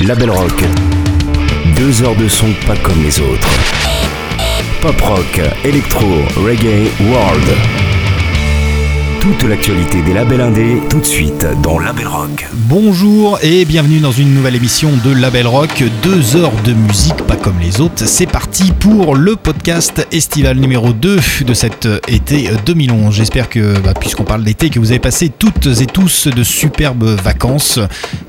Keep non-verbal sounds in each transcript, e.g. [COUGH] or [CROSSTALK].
Label Rock. Deux heures de son pas comme les autres. Pop rock, électro, reggae, world. Toute l'actualité des labels indés, tout de suite dans Label Rock. Bonjour et bienvenue dans une nouvelle émission de Label Rock. Deux heures de musique pas comme les autres. C'est parti pour le podcast estival numéro 2 de cet été 2011. J'espère que, bah, puisqu'on parle d'été, que vous avez passé toutes et tous de superbes vacances,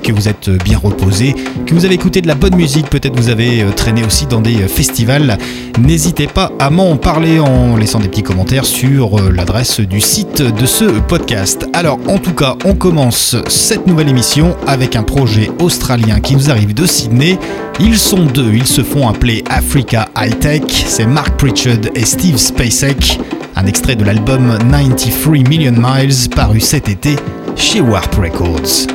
que vous êtes bien reposés, que vous avez écouté de la bonne musique, peut-être vous avez traîné aussi dans des festivals. N'hésitez pas à m'en parler en laissant des petits commentaires sur l'adresse du site de ce podcast. Alors, en tout cas, on commence cette nouvelle émission avec un projet australien qui nous arrive de Sydney. Ils sont deux, ils se font appeler Africa High Tech. C'est Mark Pritchard et Steve Spacek. Un extrait de l'album 93 Million Miles paru cet été chez Warp Records.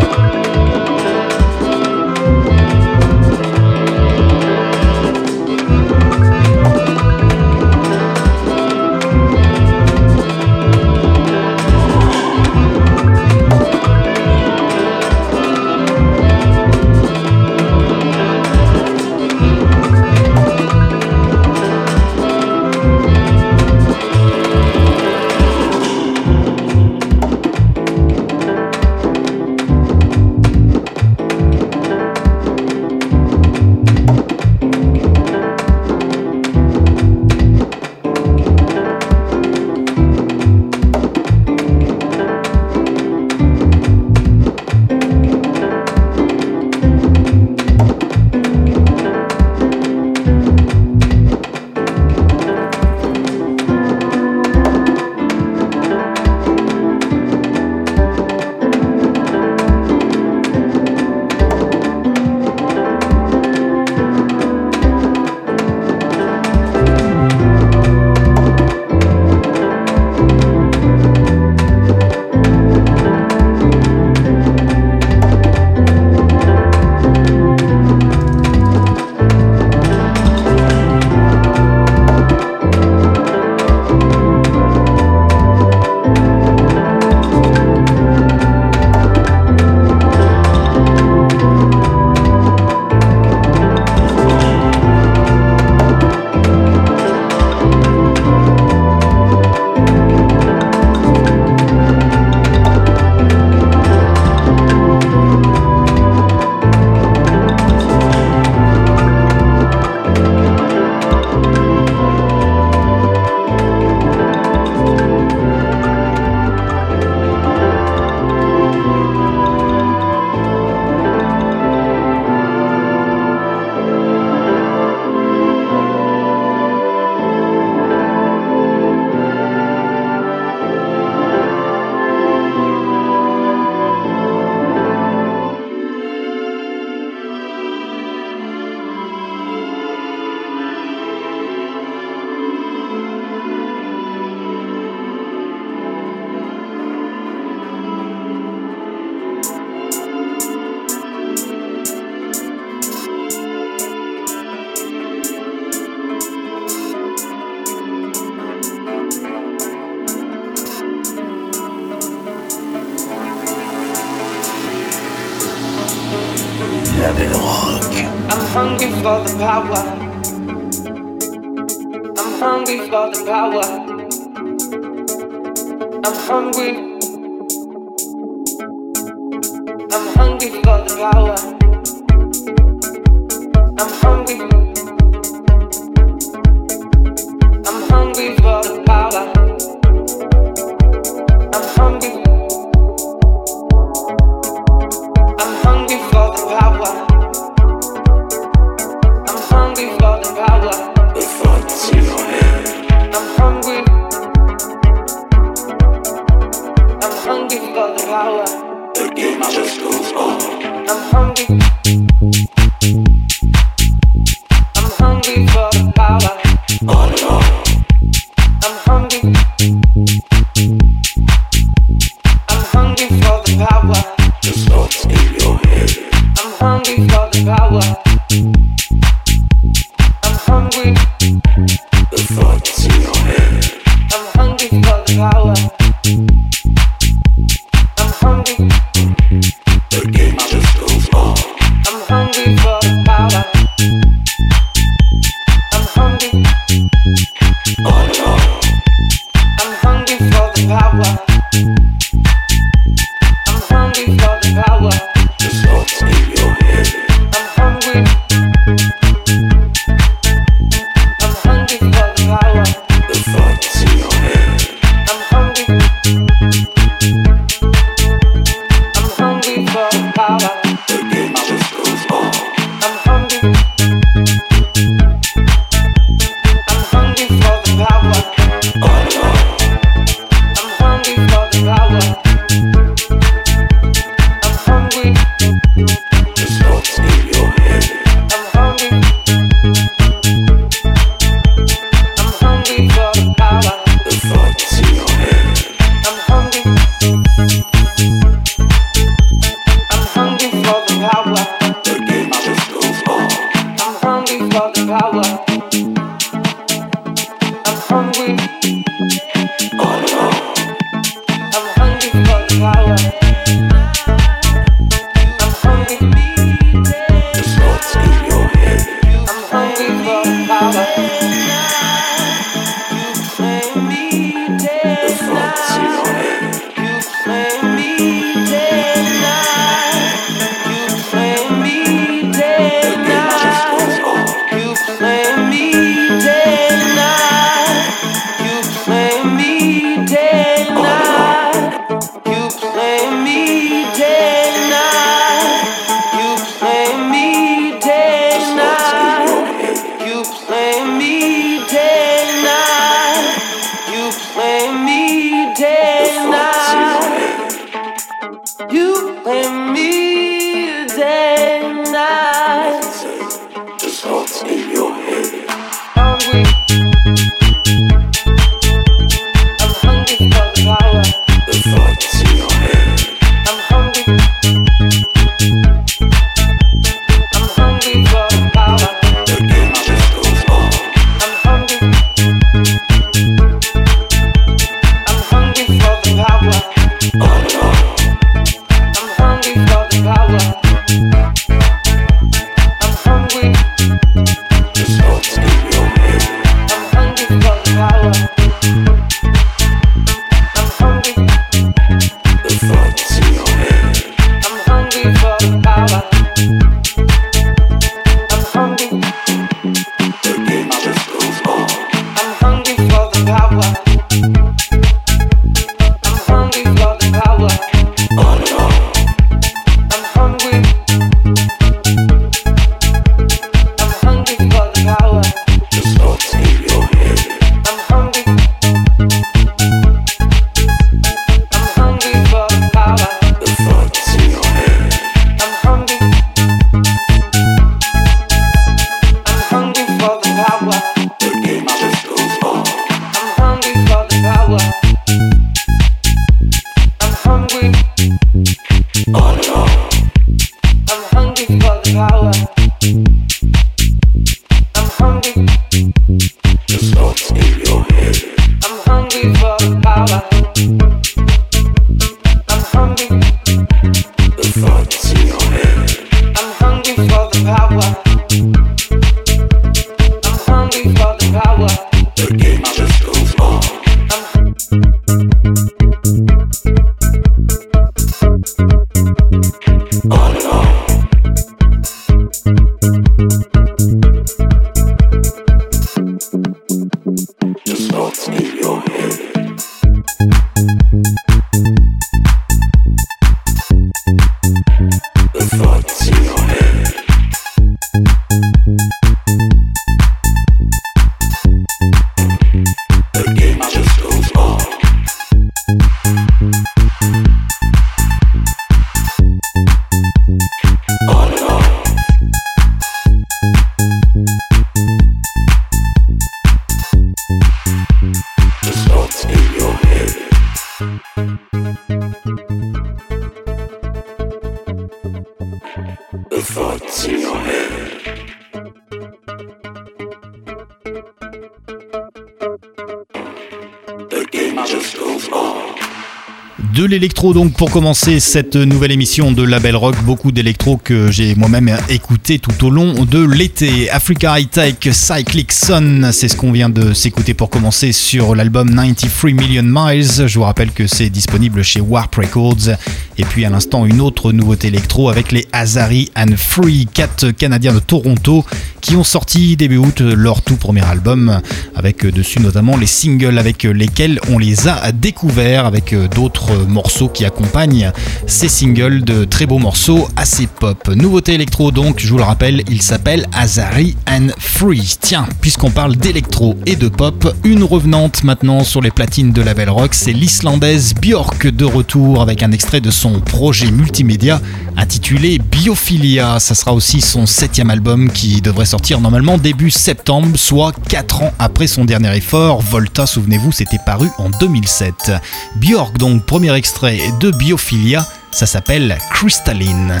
Donc pour commencer cette nouvelle émission de Label Rock, beaucoup d'électro que j'ai moi-même écouté tout au long de l'été. Africa High Tech Cyclic Sun, c'est ce qu'on vient de s'écouter pour commencer sur l'album 93 Million Miles. Je vous rappelle que c'est disponible chez Warp Records. Et puis à l'instant une autre nouveauté électro avec les Azari and Free, quatre Canadiens de Toronto qui ont sorti début août leur tout premier album, avec dessus notamment les singles avec lesquels on les a découverts, avec d'autres morceaux qui accompagnent ces singles de très beaux morceaux assez pop. Nouveauté électro donc, je vous le rappelle, il s'appelle Azari and Free. Tiens, puisqu'on parle d'électro et de pop, une revenante maintenant sur les platines de la Belle Rock, c'est l'Islandaise Björk de retour avec un extrait de son projet multimédia intitulé Biophilia. Ça sera aussi son septième album qui devrait sortir normalement début septembre, soit 4 ans après son dernier effort. Volta, souvenez-vous, c'était paru en 2007. Björk, donc, premier extrait de Biophilia, ça s'appelle Crystalline.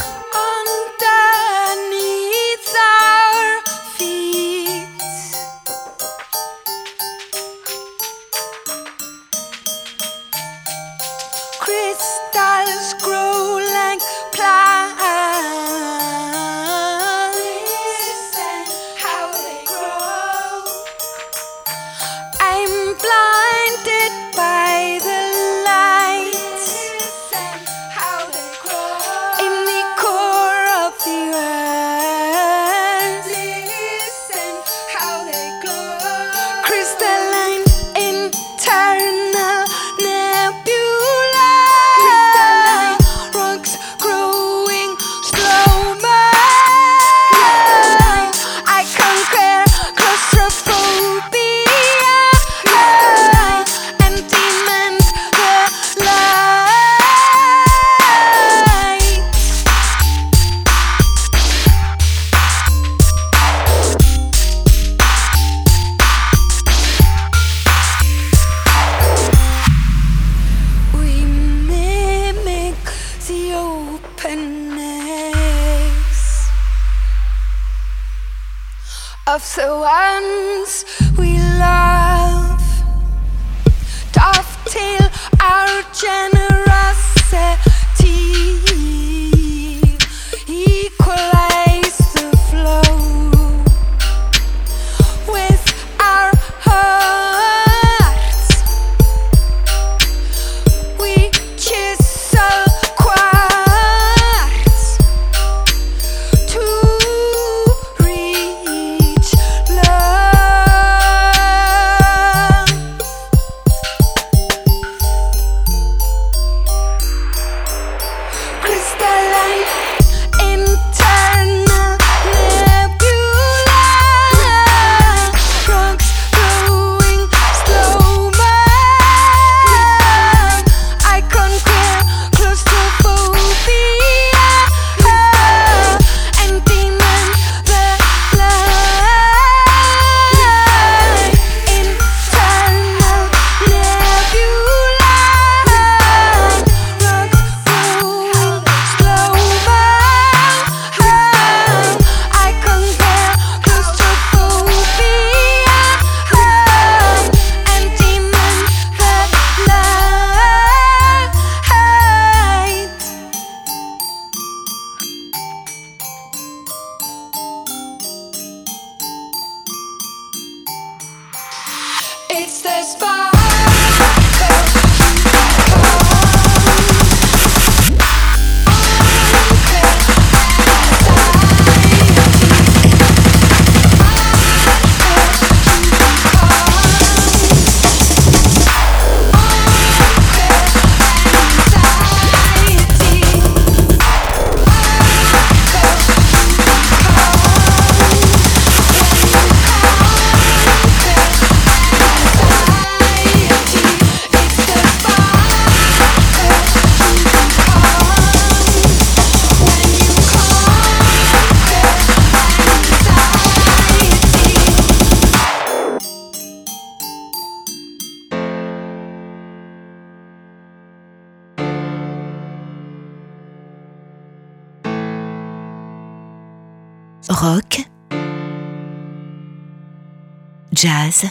Jazz.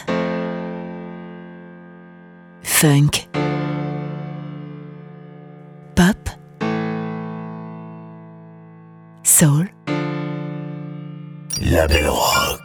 Funk. Pop. Soul. La belle rock.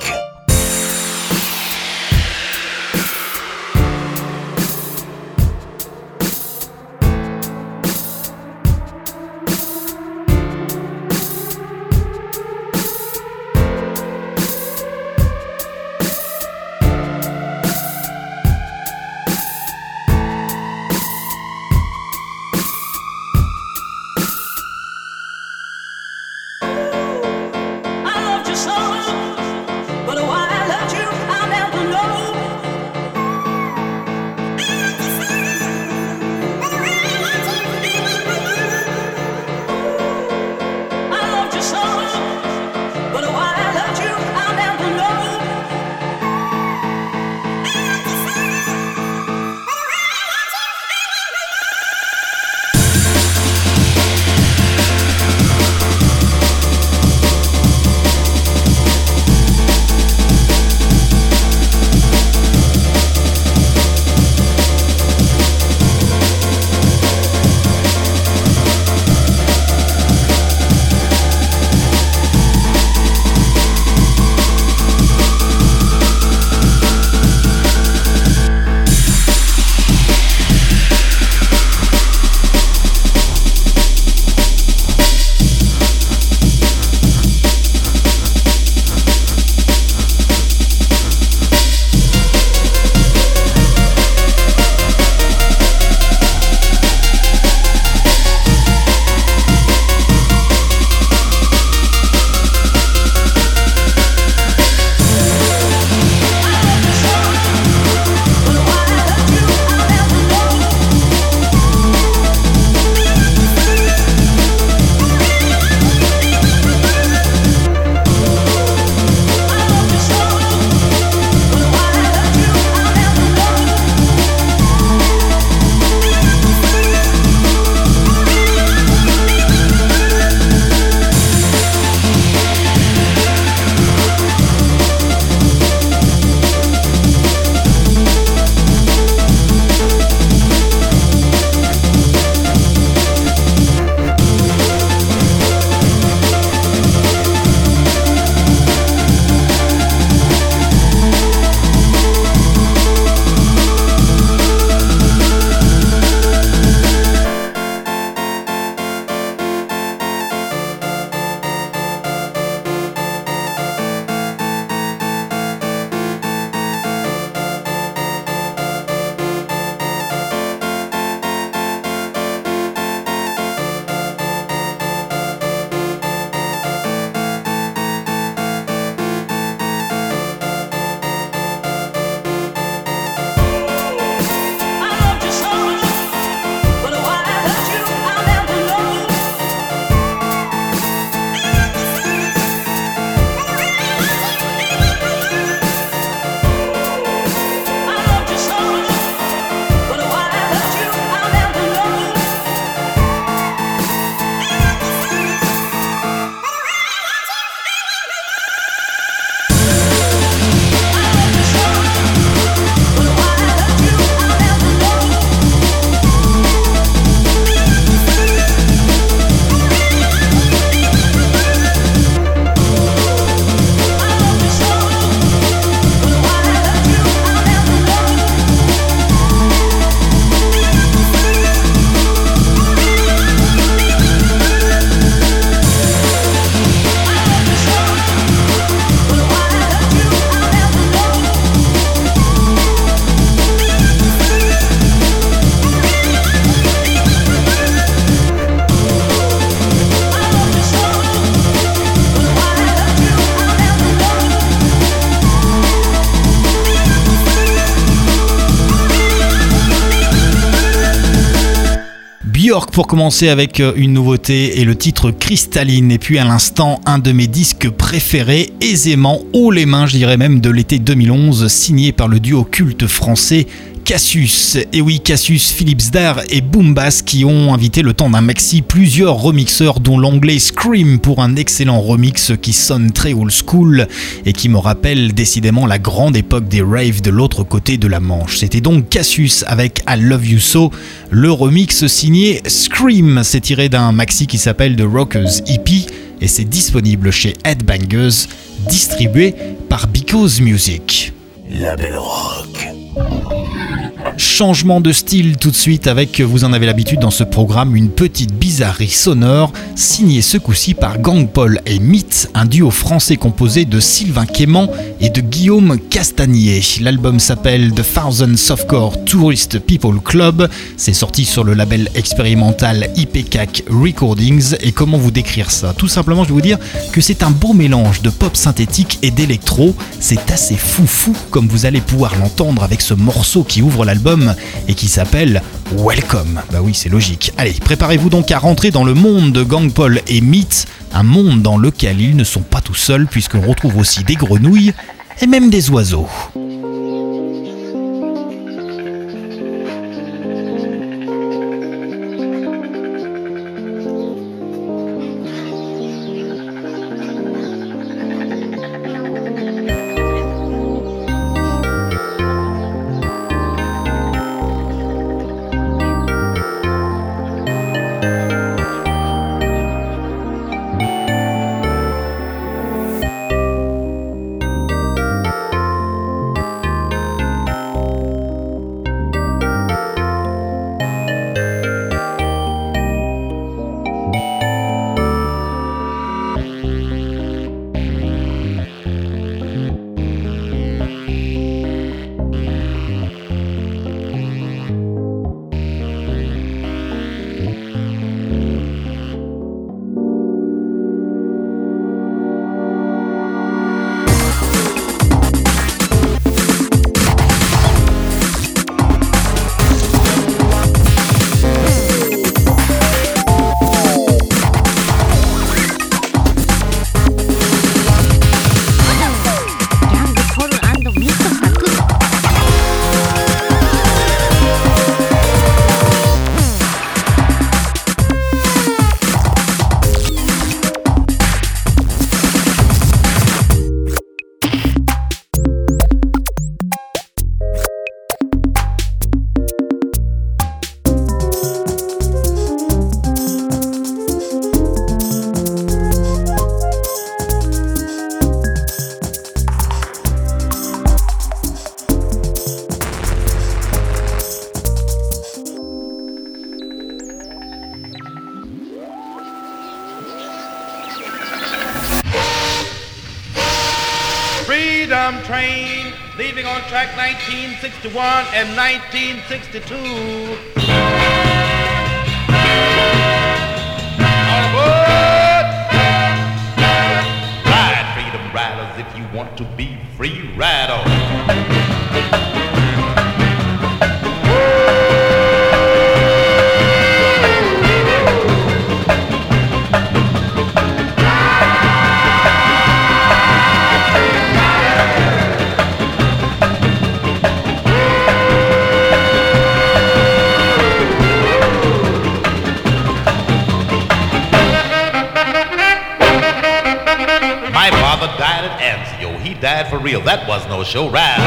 pour commencer avec euh, une nouveauté et le titre Cristalline. Et puis à l'instant, un de mes disques préférés, aisément haut les mains, je dirais même de l'été 2011, signé par le duo culte français Cassius. Et oui, Cassius, Philips Dar et Boom Bass qui ont invité le temps d'un maxi plusieurs remixeurs dont l'anglais Scream pour un excellent remix qui sonne très old school et qui me rappelle décidément la grande époque des raves de l'autre côté de la Manche. C'était donc Cassius avec I Love You So, le remix signé Scream. C'est tiré d'un maxi qui s'appelle The Rockers EP et c'est disponible chez Headbangers, distribué par Because Music. Changement de style tout de suite avec, vous en avez l'habitude dans ce programme, une petite bizarrerie sonore signée ce coup-ci par Gang Paul et Myth, un duo français composé de Sylvain Quément et de Guillaume Castagnier. L'album s'appelle The Thousand Softcore Tourist People Club. C'est sorti sur le label expérimental IPCAC Recordings. Et comment vous décrire ça? Tout simplement, je vais vous dire que c'est un beau mélange de pop synthétique et d'électro. C'est assez foufou comme vous allez pouvoir l'entendre avec ce morceau qui ouvre et qui s'appelle Welcome. Bah oui, c'est logique. Allez, préparez-vous donc à rentrer dans le monde de Gang Paul et Myth, un monde dans lequel ils ne sont pas tout seuls puisqu'on retrouve aussi des grenouilles et même des oiseaux. 1961 and 1962. That was no show. Ride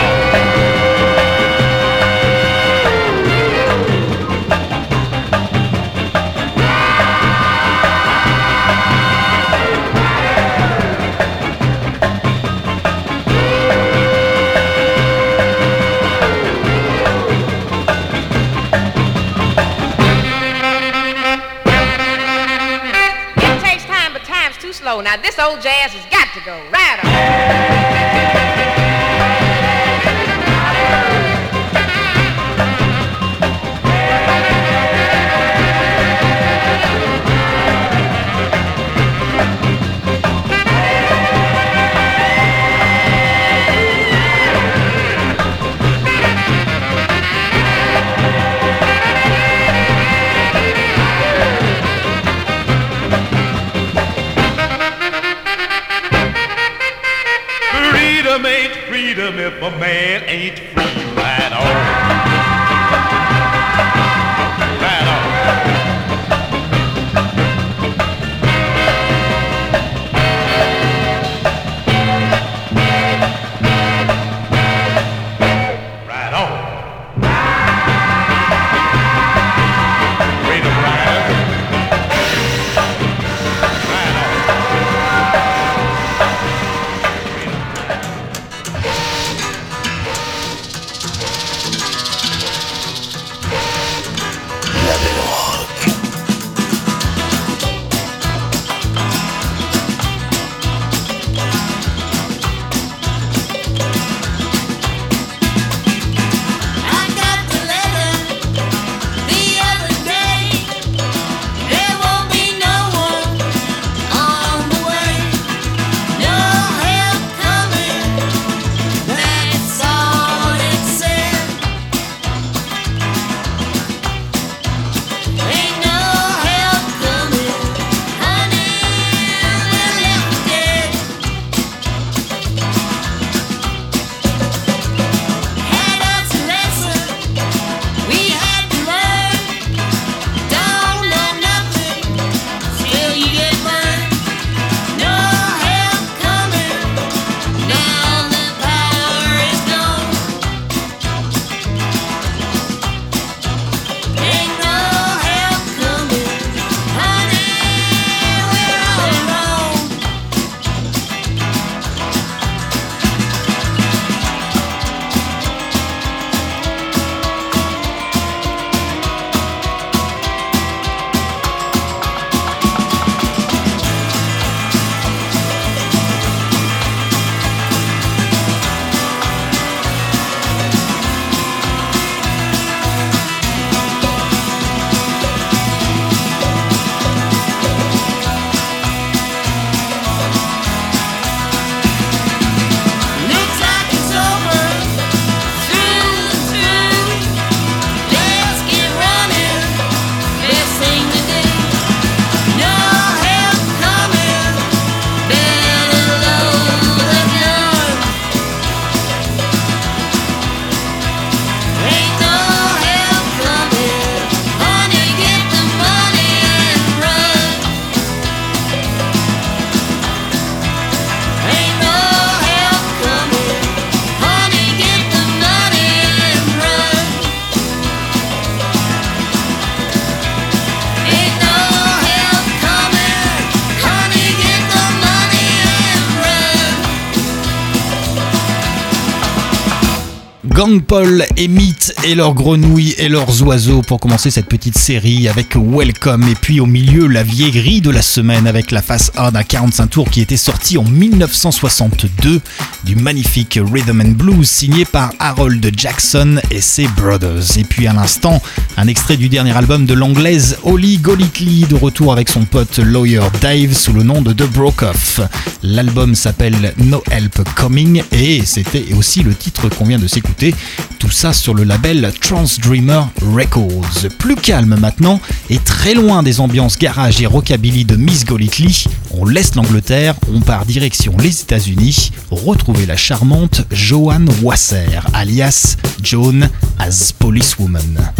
Gang Paul et Meat et leurs grenouilles et leurs oiseaux pour commencer cette petite série avec Welcome et puis au milieu la vieillerie de la semaine avec la face 1 à 45 tours qui était sortie en 1962 du magnifique Rhythm and Blues signé par Harold Jackson et ses Brothers. Et puis à l'instant, un extrait du dernier album de l'anglaise Holly Golightly de retour avec son pote Lawyer Dave sous le nom de The Broke Off. L'album s'appelle No Help Coming et c'était aussi le titre qu'on vient de s'écouter. Tout ça sur le label Trans Dreamer Records. Plus calme maintenant et très loin des ambiances garage et rockabilly de Miss Golightly, on laisse l'Angleterre, on part direction les États-Unis, retrouver la charmante Joanne Wasser, alias Joan as Policewoman.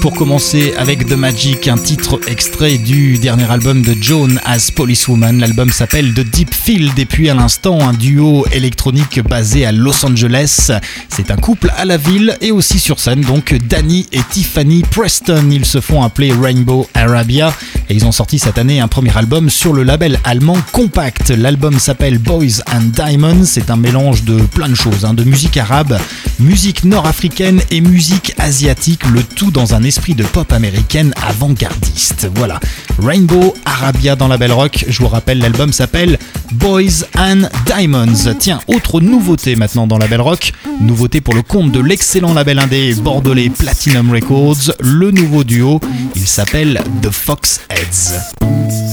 Pour commencer avec The Magic, un titre extrait du dernier album de Joan as Policewoman. L'album s'appelle The Deep Field et puis à l'instant un duo électronique basé à Los Angeles. C'est un couple à la ville et aussi sur scène, donc Danny et Tiffany Preston. Ils se font appeler Rainbow Arabia et ils ont sorti cette année un premier album sur le label allemand Compact. L'album s'appelle Boys and Diamonds. C'est un mélange de plein de choses, hein, de musique arabe, musique nord-africaine et musique asiatique, le tout dans un esprit de pop américaine avant-gardiste. Voilà, Rainbow Arabia dans la Belle Rock. Je vous rappelle, l'album s'appelle Boys and Diamonds. Tiens, autre nouveauté maintenant dans la Belle Rock, nouveauté pour le compte de l'excellent label indé bordelais Platinum Records, le nouveau duo, il s'appelle The Foxheads. I've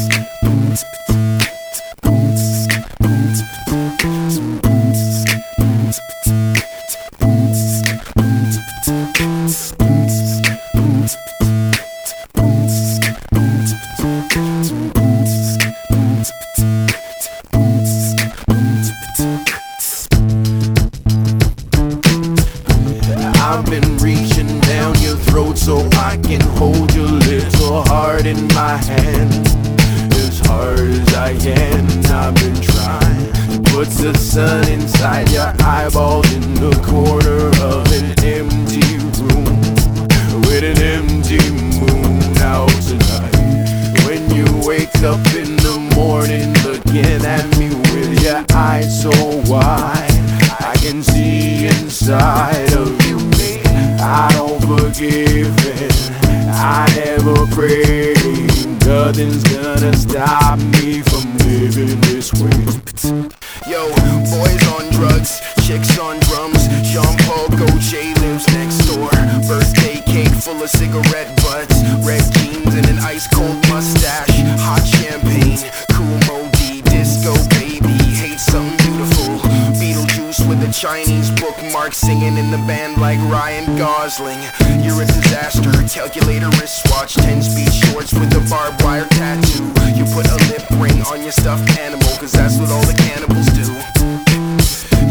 stuffed animal, cause that's what all the cannibals do.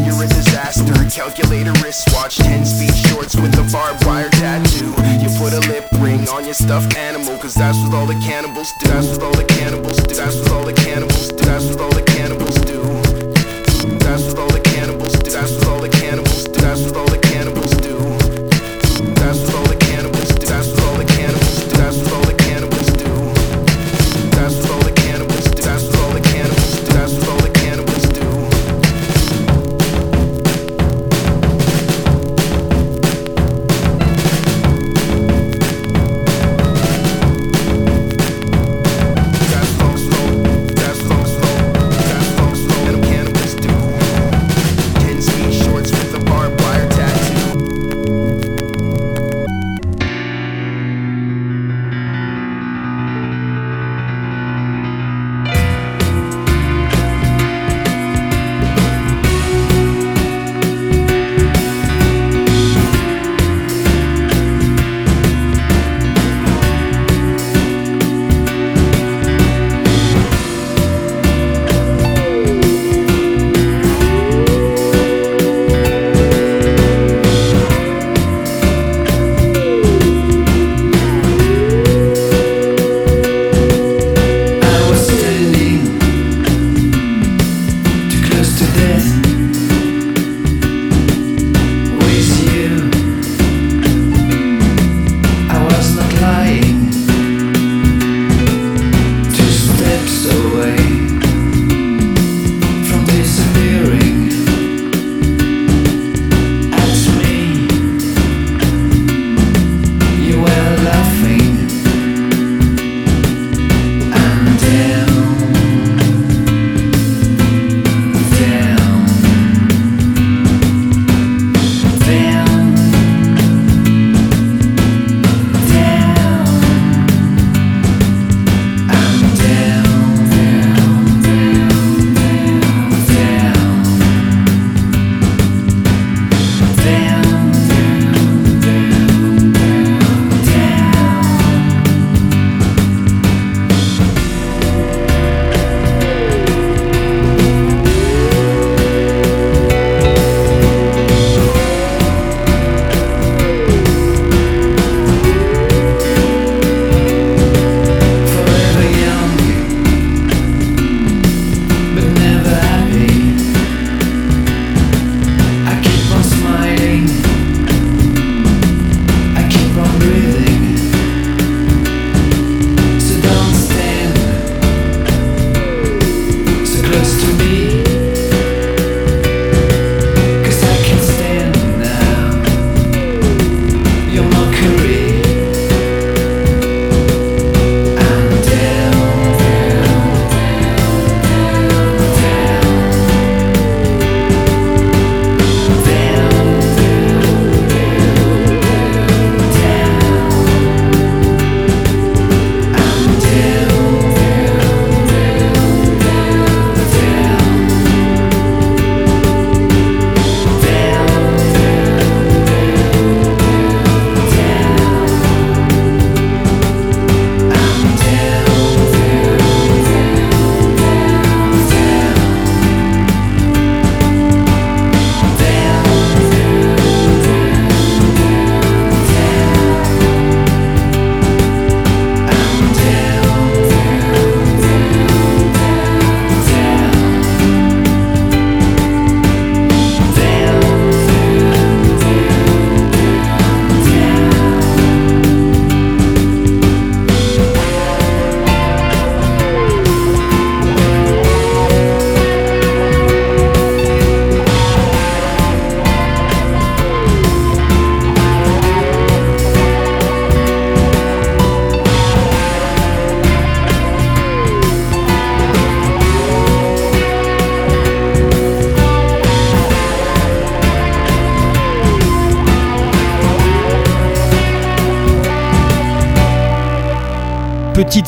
You're a disaster. Calculator wristwatch, 10 speed shorts with a barbed wire tattoo. You put a lip ring on your stuffed animal, cause that's what all the cannibals do. That's what all the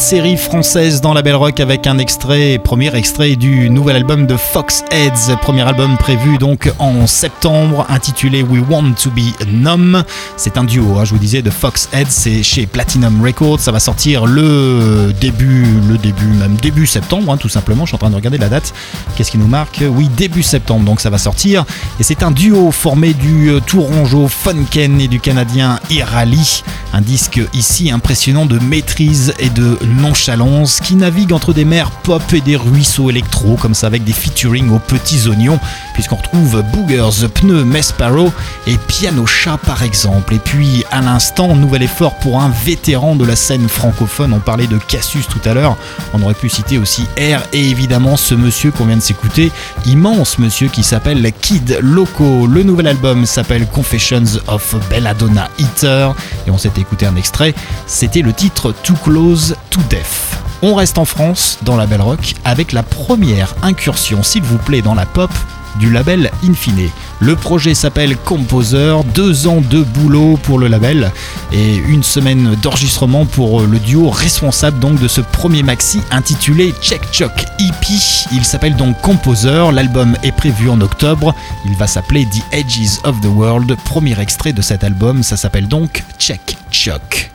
série française dans la Belle Rock avec un extrait, premier extrait du nouvel album de Fox Heads, premier album prévu donc en septembre, intitulé We Want to Be Numb. C'est un duo, hein, je vous disais, de Fox Heads, c'est chez Platinum Records, ça va sortir le début, le début, même début septembre, hein, tout simplement. Je suis en train de regarder la date. Qu'est-ce qui nous marque? Oui, début septembre, donc ça va sortir. Et c'est un duo formé du euh, Tourangeau Funken et du Canadien Irali. Un disque ici impressionnant de maîtrise et de nonchalance qui navigue entre des mers pop et des ruisseaux électro, comme ça avec des featuring aux petits oignons, puisqu'on retrouve Boogers, Pneu, Mesparo et Piano Chat par exemple. Et puis à l'instant, nouvel effort pour un vétéran de la scène francophone. On parlait de Cassius tout à l'heure, on aurait pu citer aussi R et évidemment ce monsieur qu'on vient de s'écouter, immense monsieur qui s'appelle Kid Loco. Le nouvel album s'appelle Confessions of Belladonna Eater et on s'est écouté un extrait, c'était le titre Too Close to Death. On reste en France, dans la Belle Rock, avec la première incursion, s'il vous plaît, dans la pop du label Infine. Le projet s'appelle Composer, deux ans de boulot pour le label et une semaine d'enregistrement pour le duo responsable de ce premier maxi intitulé Check Chock EP. Il s'appelle donc Composer, l'album est prévu en octobre, il va s'appeler The Edges of the World, premier extrait de cet album, ça s'appelle donc Check Chock.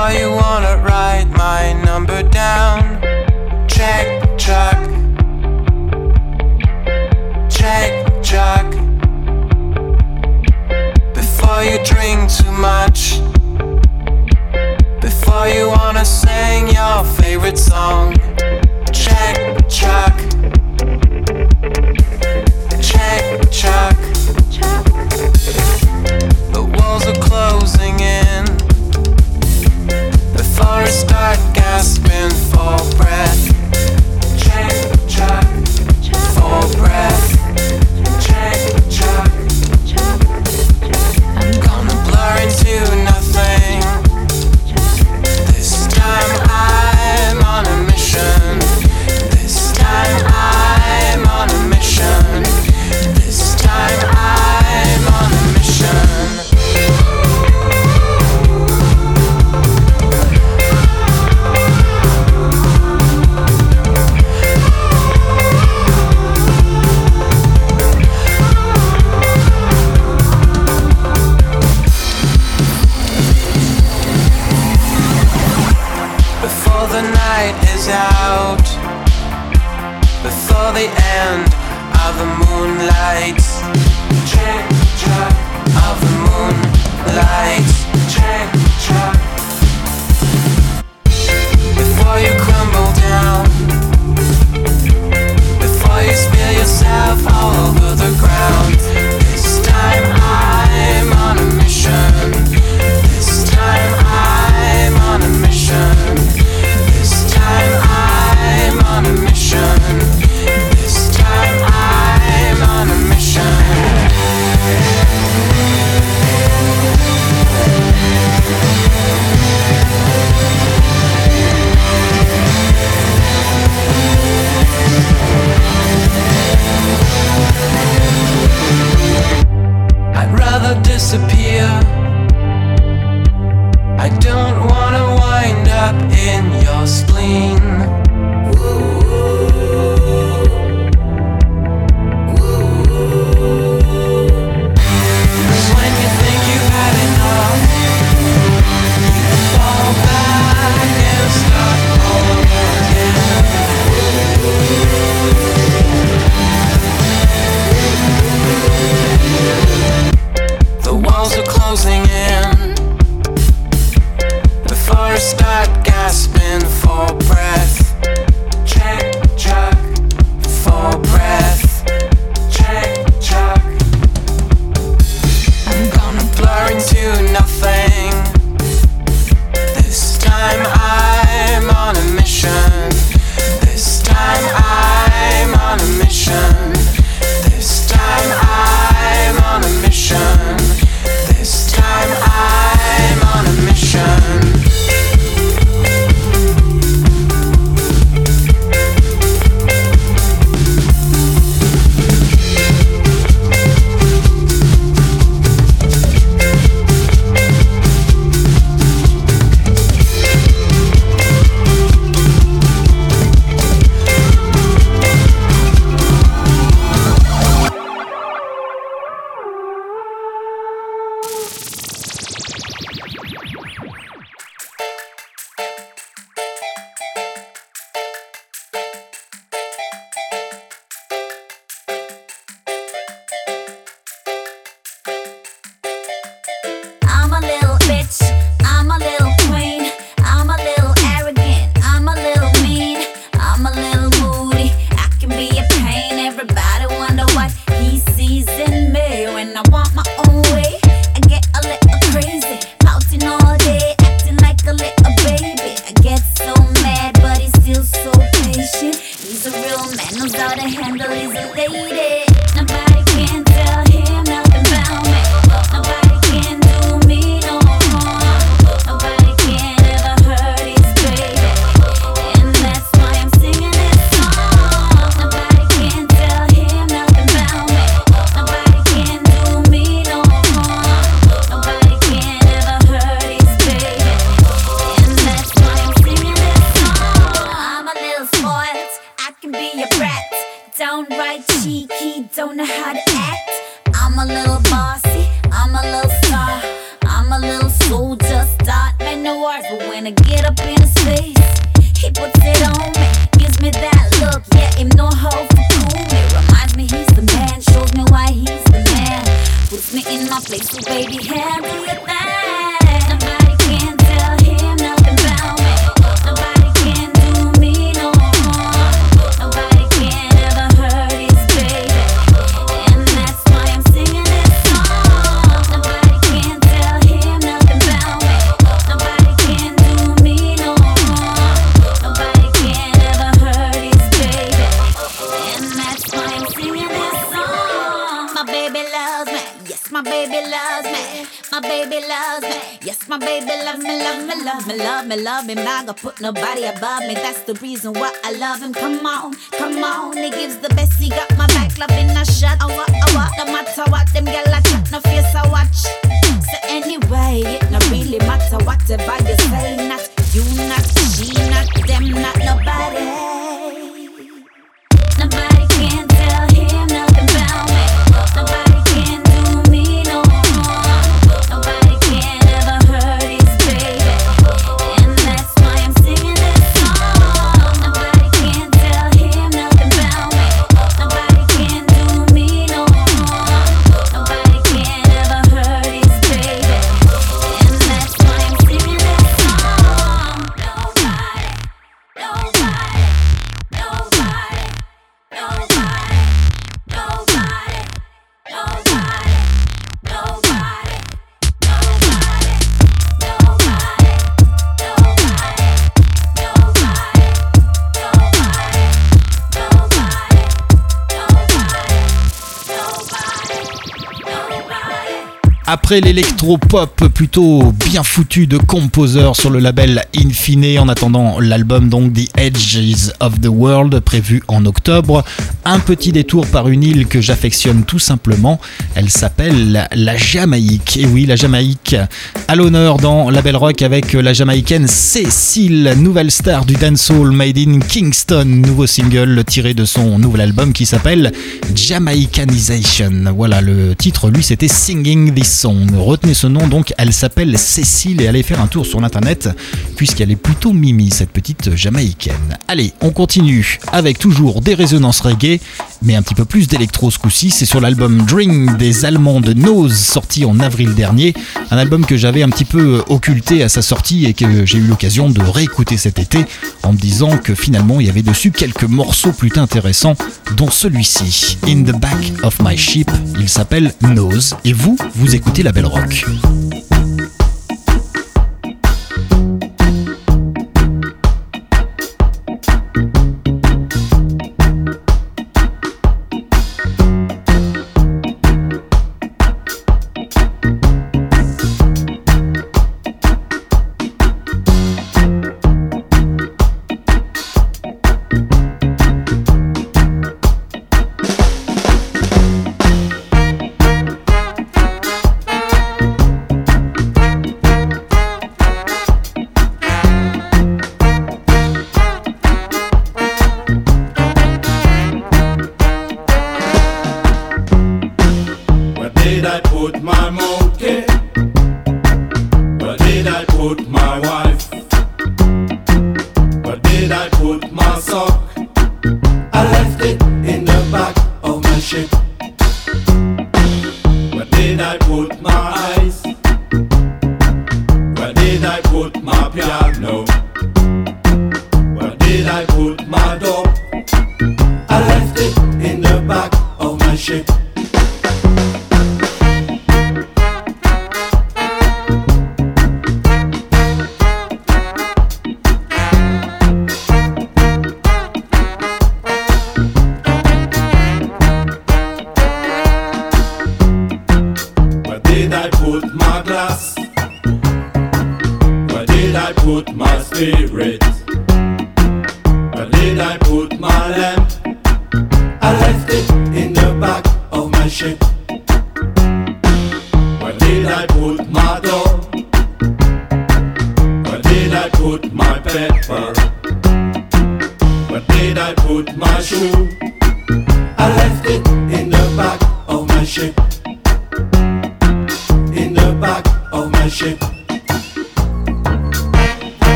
Before you wanna write my number down, check, check, check, check. Before you drink too much, before you wanna sing your favorite song, check, check, check, check. The walls are closing in. Before I start gasping for breath. Check, check, for breath. The end of the moonlight, check, check, of the moonlight, check, check. Before you crumble down, before you spill yourself all over Place baby hand to your. Me, love love me. Not put nobody above me. That's the reason why I love him. Come on, come on. He gives the best. He got my back, loving a shot. Oh, what, oh, what. No matter what, them girl I no face I watch. So anyway, it no really matter whatever you say. Not you, not she, not them, not. Nobody Après l'électro-pop plutôt bien foutu de Composer sur le label Infine, en attendant l'album donc The Edges of the World prévu en octobre, un petit détour par une île que j'affectionne tout simplement, elle s'appelle la Jamaïque. Et oui, la Jamaïque à l'honneur dans Label Rock avec la Jamaïcaine Cécile, nouvelle star du dancehall made in Kingston, nouveau single tiré de son nouvel album qui s'appelle Jamaicanization. Voilà, le titre lui c'était Singing This Song. Retenez ce nom donc, elle s'appelle Cécile et allez faire un tour sur l'internet puisqu'elle est plutôt mimi cette petite Jamaïcaine. Allez, on continue avec toujours des résonances reggae mais un petit peu plus d'électro ce coup-ci. C'est sur l'album Drink des Allemands de Nose sorti en avril dernier. Un album que j'avais un petit peu occulté à sa sortie et que j'ai eu l'occasion de réécouter cet été en me disant que finalement il y avait dessus quelques morceaux plutôt intéressants, dont celui-ci, In the Back of My Ship. Il s'appelle Nose et vous, vous écoutez la belle rock. Did I put my eyes? Where did I put my piano?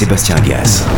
Sébastien Gas.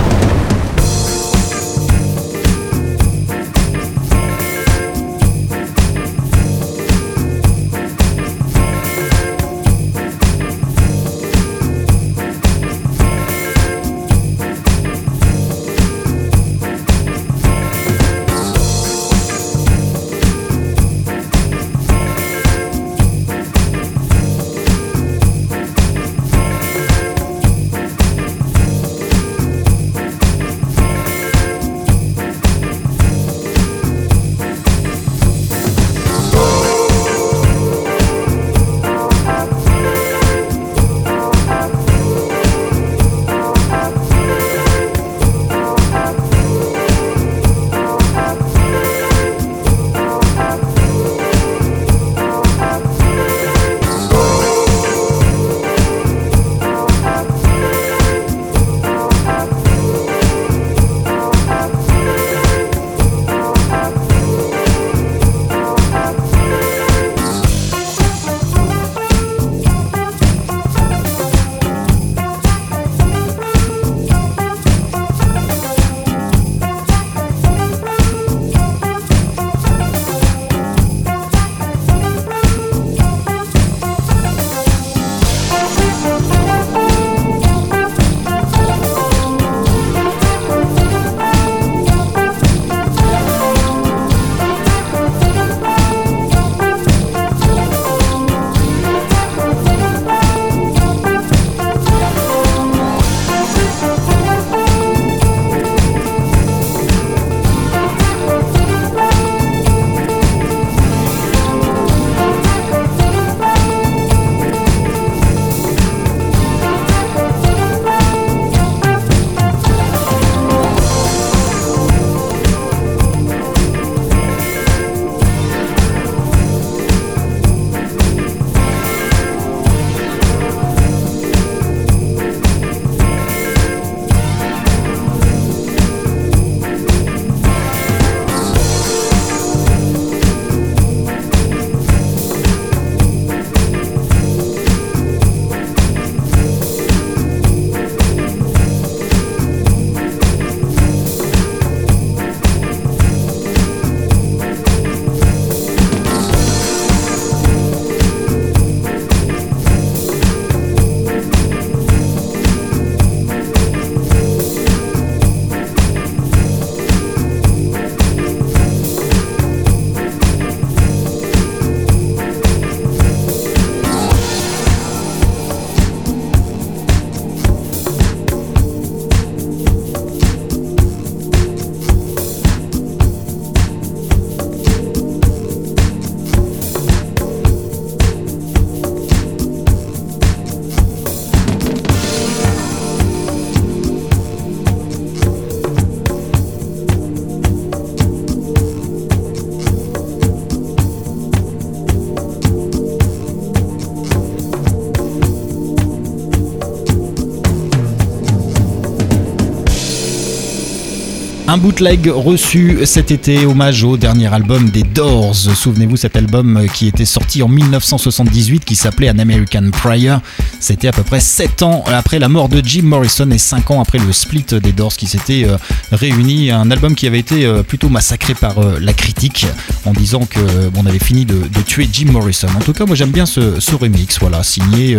Un bootleg reçu cet été, hommage au dernier album des Doors. Souvenez-vous cet album qui était sorti en 1978 qui s'appelait An American Prayer. C'était à peu près 7 ans après la mort de Jim Morrison et 5 ans après le split des Doors qui s'étaient euh, réunis. Un album qui avait été euh, plutôt massacré par euh, la critique en disant que bon, on avait fini de, tuer Jim Morrison. En tout cas, moi j'aime bien ce, remix, voilà, signé,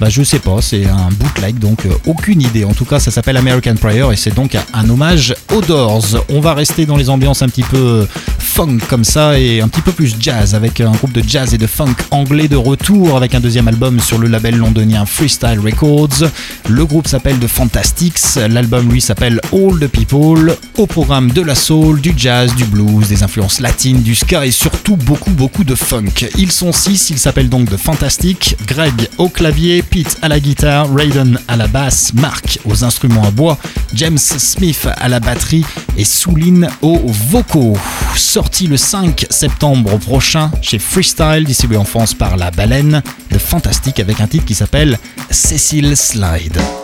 bah, je sais pas, c'est un bootleg donc aucune idée. En tout cas, ça s'appelle American Prayer et c'est donc un hommage aux Doors. On va rester dans les ambiances un petit peu funk comme ça et un petit peu plus jazz avec un groupe de jazz et de funk anglais de retour avec un deuxième album sur le label londonien Freestyle Records. Le groupe s'appelle The Fantastics, l'album lui s'appelle All the People. Au programme de la soul, du jazz, du blues, des influences latines, du ska et surtout beaucoup beaucoup de funk. Ils sont six, ils s'appellent donc The Fantastics. Greg au clavier, Pete à la guitare, Raiden à la basse, Mark aux instruments à bois, James Smith à la batterie et Souline aux vocaux. Sorti le 5 septembre prochain chez Freestyle, distribué en France par La Baleine, The Fantastic avec un titre qui s'appelle Cecil Slide.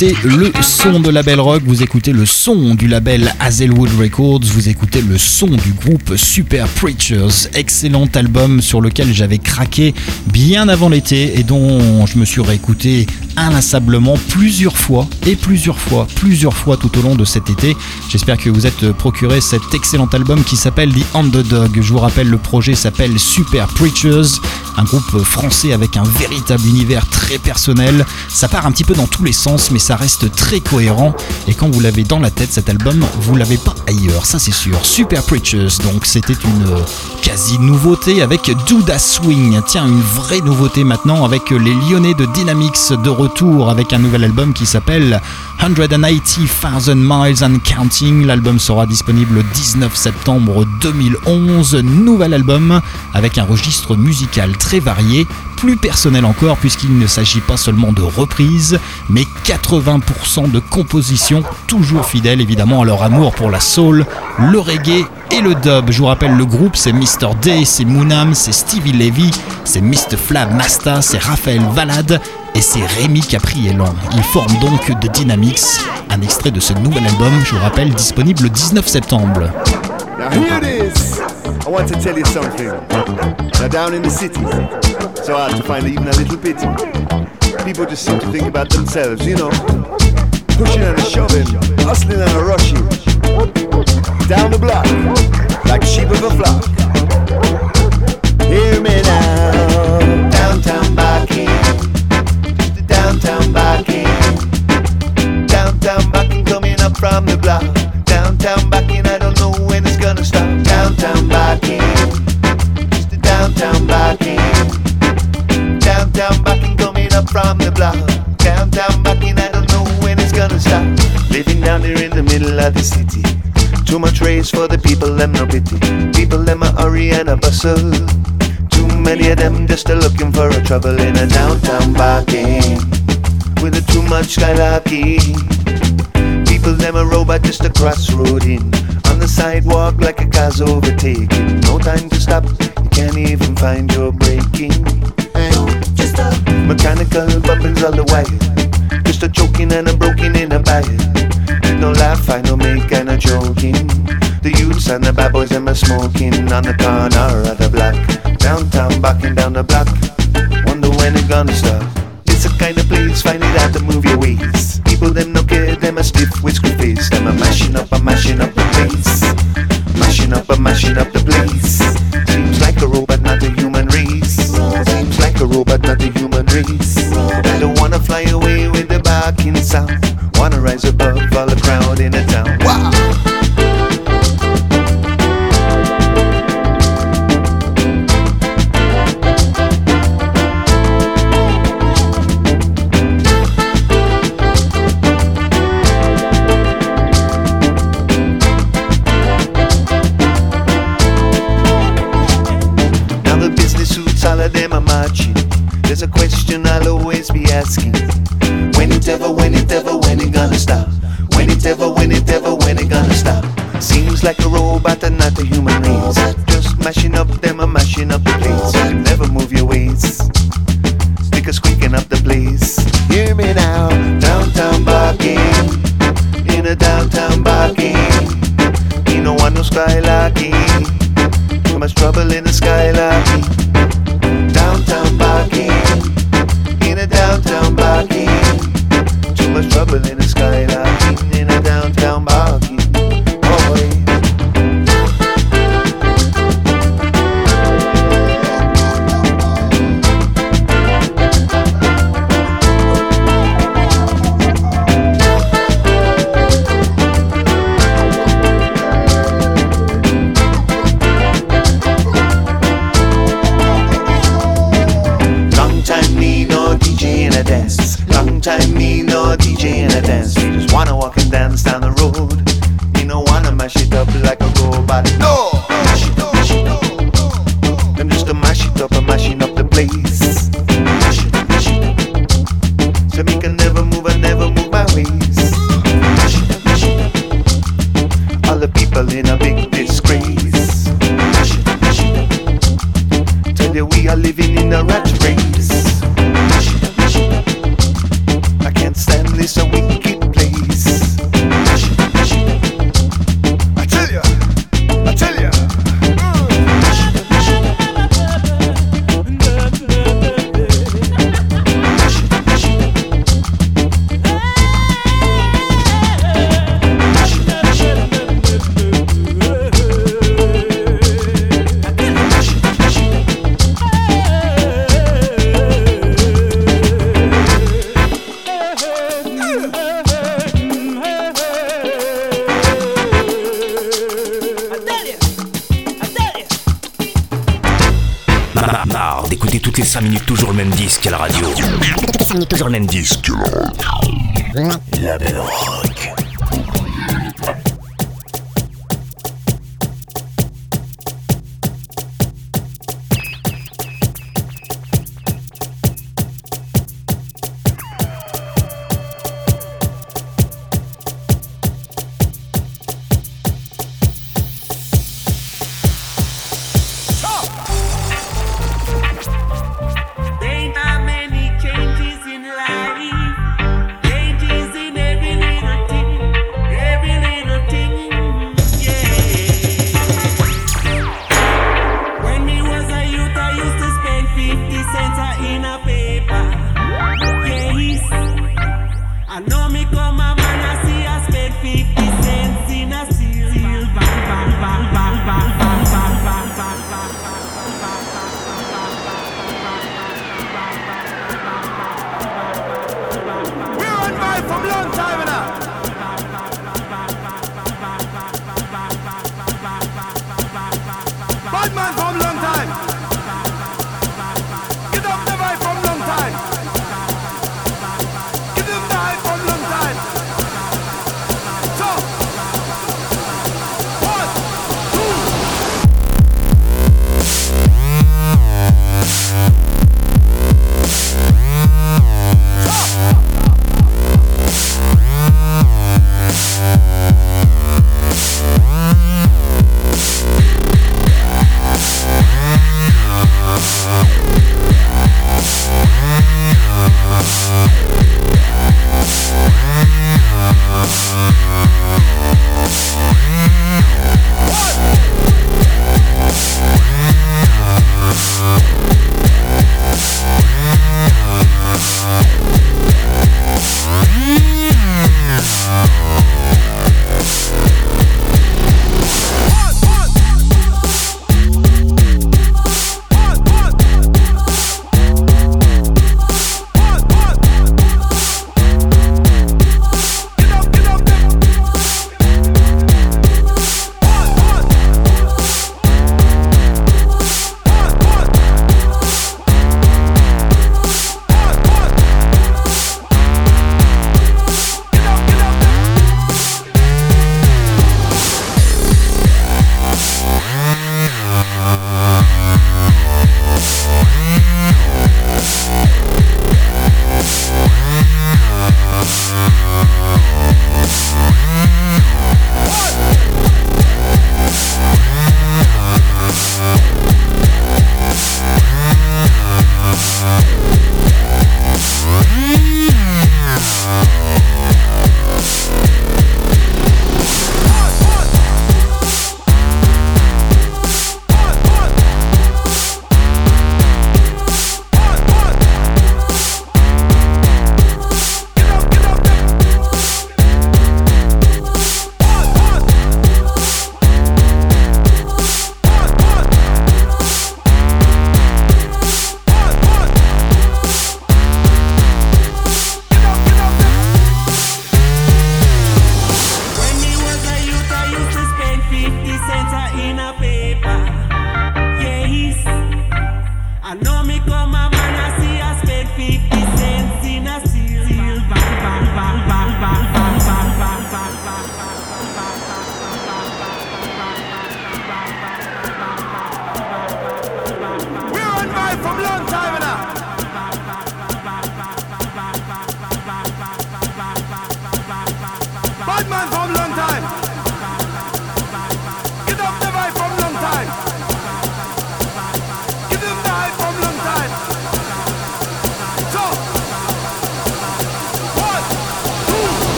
Écoutez le son de Label Rock, vous écoutez le son du label Hazelwood Records, vous écoutez le son du groupe Super Preachers. Excellent album sur lequel j'avais craqué bien avant l'été et dont je me suis réécouté inlassablement plusieurs fois et plusieurs fois, plusieurs fois tout au long de cet été. J'espère que vous êtes procuré cet excellent album qui s'appelle The Underdog. Je vous rappelle, le projet s'appelle Super Preachers, un groupe français avec un véritable univers très personnel. Ça part un petit peu dans tous les sens, mais ça reste très cohérent. Et quand vous l'avez dans la tête, cet album, vous l'avez pas ailleurs, ça c'est sûr. Super Preachers, donc c'était une euh, quasi nouveauté avec Duda Swing. Tiens, une vraie nouveauté maintenant avec les Lyonnais de Dynamics de retour avec un nouvel album qui s'appelle 180,000 Miles and Counting. L'album sera disponible le 19 septembre 2011. Nouvel album avec un registre musical très varié, plus personnel encore puisqu'il ne s'agit pas seulement de reprises, mais 80% de compositions toujours fidèles évidemment à leur amour pour la soul, le reggae et le dub. Je vous rappelle le groupe, c'est Mr. Day, c'est Moonam, c'est Stevie Levy, c'est Mr. Flab Masta, c'est Raphaël Valade et c'est Rémi Caprielan. Ils forment donc The Dynamics, un extrait de ce nouvel album, je vous rappelle, disponible le 19 septembre. Now hear this. I want to tell you something. Now down in the city, so hard to find even a little pity. People just seem to think about themselves, you know. Pushing and shoving, hustling and rushing. Down the block, like sheep of a flock. Hear me now. Downtown Barking. Downtown Barking. Downtown Barking coming up from the block. Downtown Barking, I don't know when it's gonna stop. Downtown Barking. Just the downtown Barking. Downtown Barking coming up from the block. Downtown Barking, Living down here in the middle of the city. Too much race for the people, them no pity. People, them a hurry and a bustle. Too many of them just a looking for a trouble in a downtown parking. With a too much skylarking. People, them a robot just a crossroad in. On the sidewalk like a car's overtaking. No time to stop, you can't even find your braking. Just a mechanical bumpings all the wire. Just a choking and a broken in a bite. No make and a joking. The youths and the bad boys them a smoking on the corner of the block. Downtown, backing down the block. Wonder when it gonna stop. It's a kind of place, find it out to move your ways. People them no care, them a stiff with screw face. Them a mashing up, a mashing up the place. Mashing up, a mashing up the place. Seems like a robot, not a human race. Seems like a robot, not a human race. I don't wanna fly away with the barking sound. Wanna rise above catching up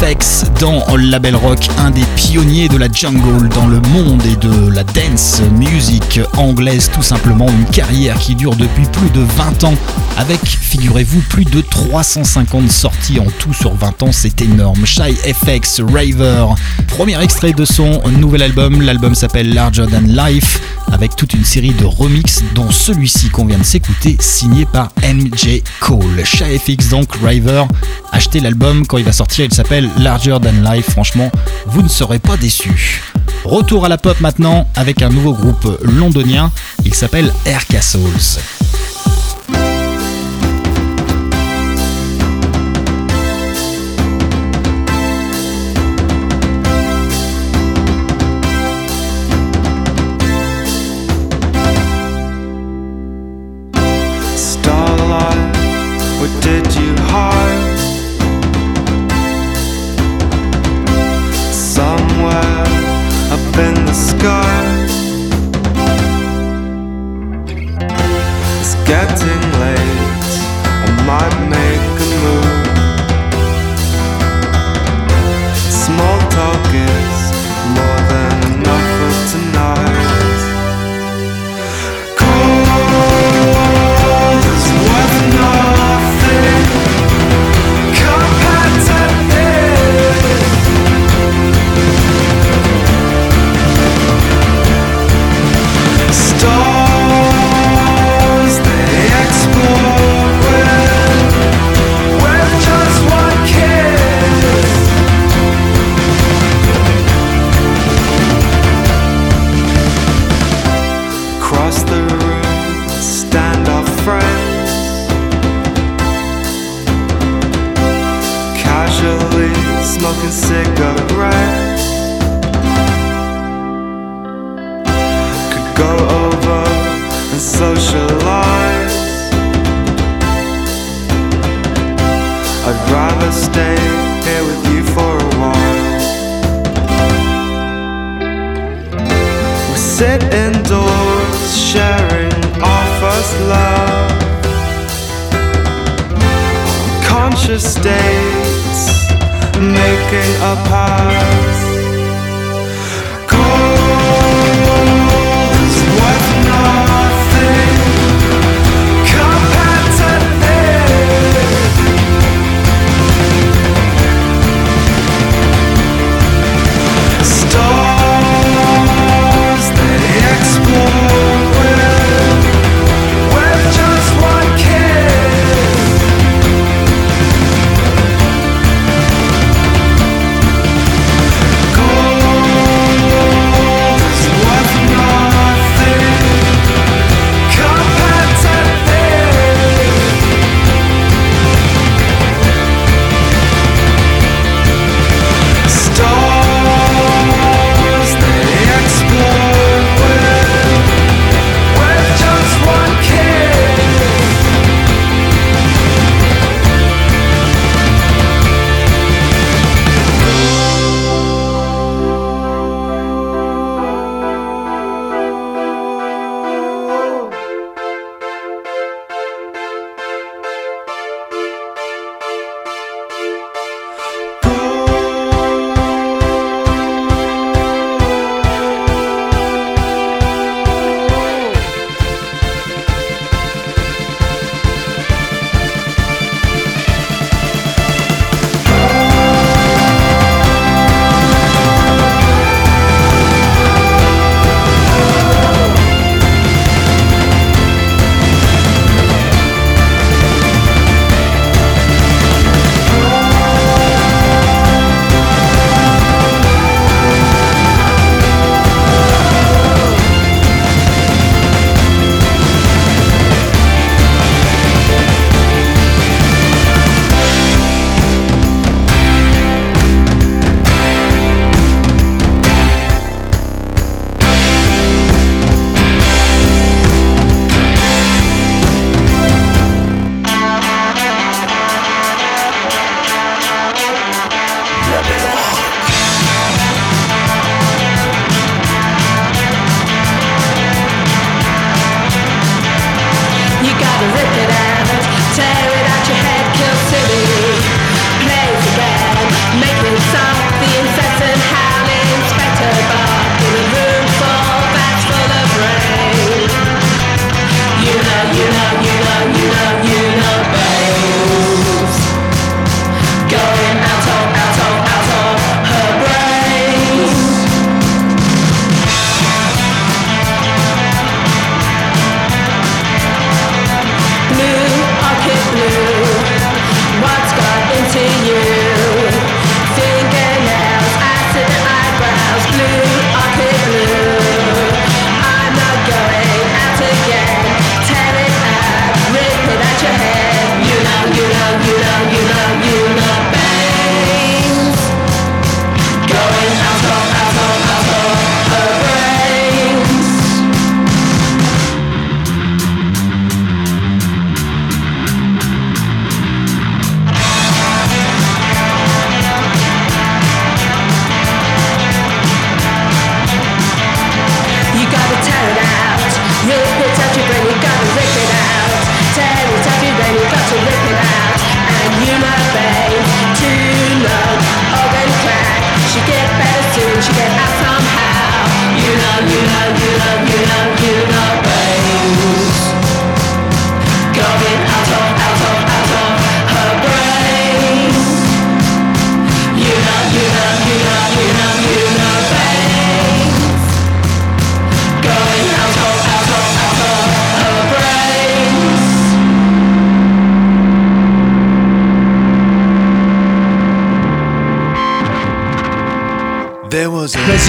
FX dans Label Rock, un des pionniers de la jungle dans le monde et de la dance music anglaise, tout simplement une carrière qui dure depuis plus de 20 ans. Avec, figurez-vous, plus de 350 sorties en tout sur 20 ans, c'est énorme. Shy FX Raver, premier extrait de son nouvel album, l'album s'appelle Larger Than Life avec toute une série de remixes dont celui-ci qu'on vient de s'écouter signé par MJ Cole. Shy FX donc Raver, achetez l'album quand il va sortir, il s'appelle Larger Than Life, franchement vous ne serez pas déçus. Retour à la pop maintenant avec un nouveau groupe londonien, il s'appelle Air Castles.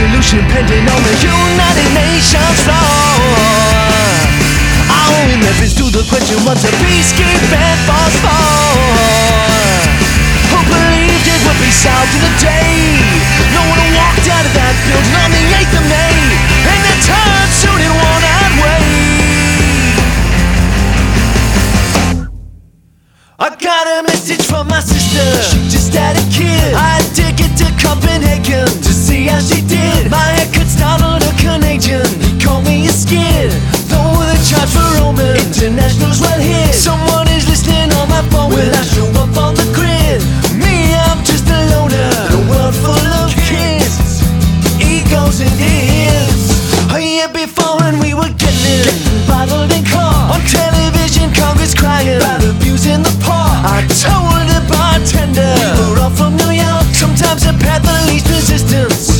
Resolution pending on the United Nations floor. Our Memphis to the question what's a peacekeeping force for? Who believed it would be solved in a day? No one walked out of that building on the 8th of May, and it turned soon in one-eyed way. I got a message from my sister. She just had a kid. I had to get to Copenhagen see she did. My haircut startled a Canadian. He called me a skid. Though the charge for Roman internationals well here. Someone is listening on my phone when I show up on the grid. Me, I'm just a loner. in A world full of kids. Egos and ears. A year before when we were getting it. Bottled and caught on television, Congress crying about abusing the poor. I told the bartender we were all from New York. Sometimes the path of least resistance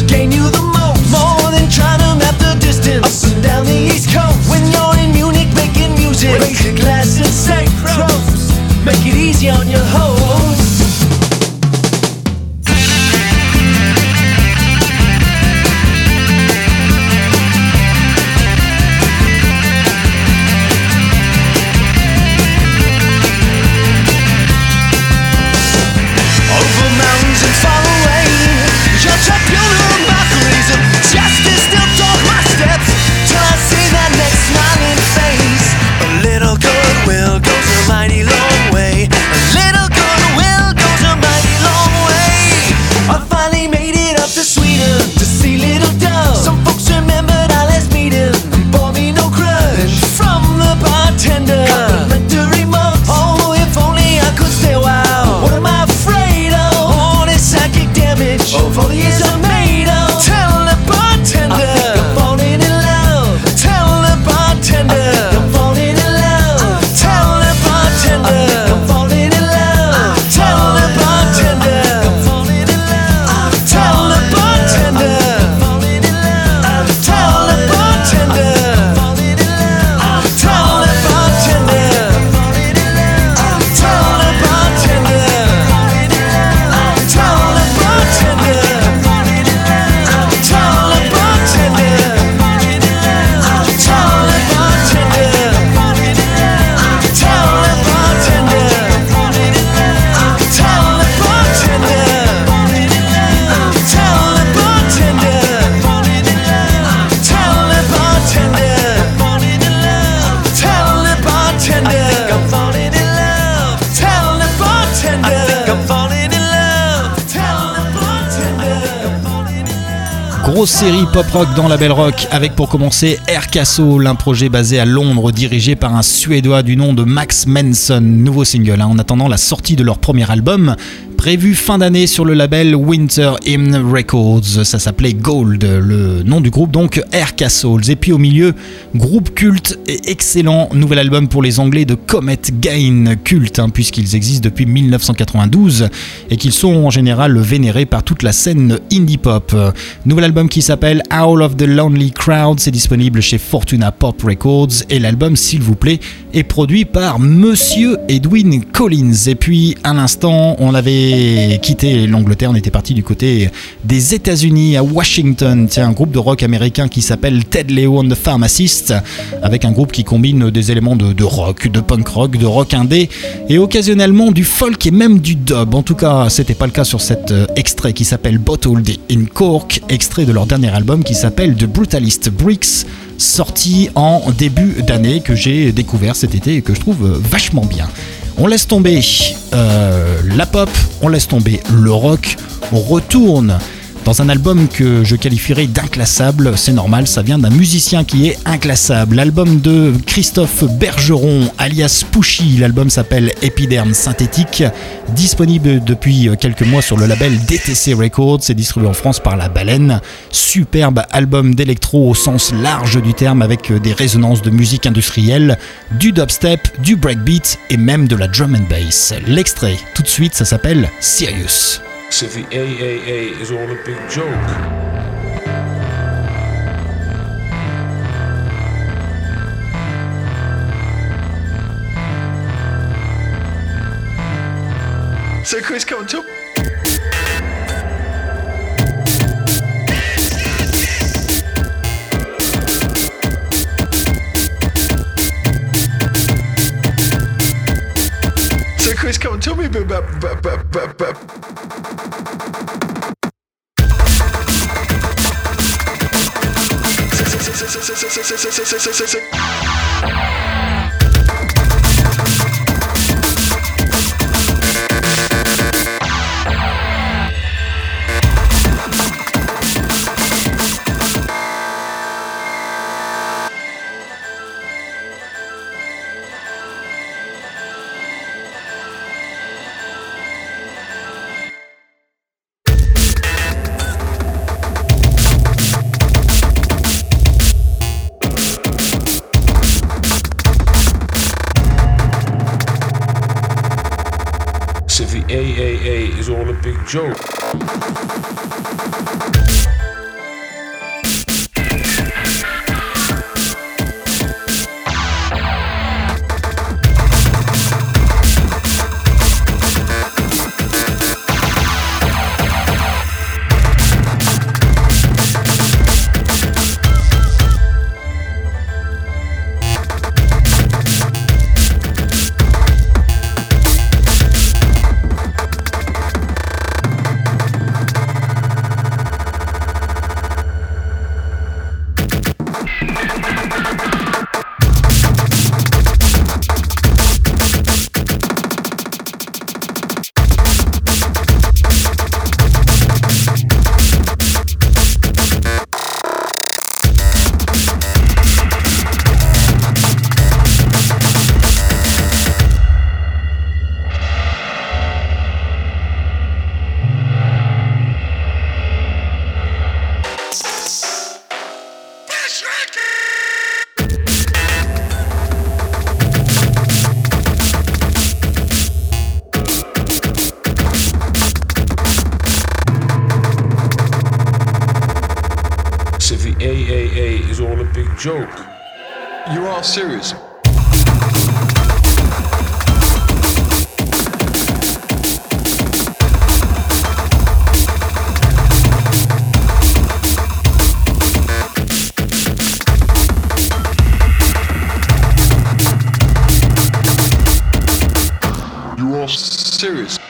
Série pop rock dans la belle rock avec pour commencer Air Castle, un projet basé à Londres dirigé par un Suédois du nom de Max Manson. Nouveau single hein, en attendant la sortie de leur premier album prévu fin d'année sur le label Winter Hymn Records. Ça s'appelait Gold, le nom du groupe donc Air Castles. Et puis au milieu, groupe culte et excellent nouvel album pour les Anglais de Comet Gain, culte hein, puisqu'ils existent depuis 1992 et qu'ils sont en général vénérés par toute la scène indie pop. Nouvel album qui s'appelle Howl of the Lonely Crowd, c'est disponible chez Fortuna Pop Records et l'album s'il vous plaît est produit par Monsieur Edwin Collins. Et puis à l'instant, on avait quitté l'Angleterre, on était parti du côté des États-Unis à Washington. Tiens, un groupe de rock américain qui s'appelle Ted Leo and the Pharmacist, avec un groupe qui combine des éléments de, rock, de punk rock, de rock indé et occasionnellement du folk et même du dub. En tout cas, c'était pas le cas sur cet euh, extrait qui s'appelle Bottled in Cork, extrait de leur dernier album qui s'appelle The Brutalist Bricks sorti en début d'année que j'ai découvert cet été et que je trouve euh, vachement bien. On laisse tomber euh, la pop, on laisse tomber le rock, on retourne dans un album que je qualifierais d'inclassable. C'est normal, ça vient d'un musicien qui est inclassable. L'album de Christophe Bergeron, alias Pushy, l'album s'appelle Épiderme synthétique, disponible depuis quelques mois sur le label DTC Records, c'est distribué en France par La Baleine. Superbe album d'électro au sens large du terme avec des résonances de musique industrielle, du dubstep, du breakbeat et même de la drum and bass. L'extrait, tout de suite, ça s'appelle Sirius. So the AAA is all a big joke. So Chris, come on, talk. Chris, come on, tell me a bit about. about, about, about, about [LAUGHS] joke. series.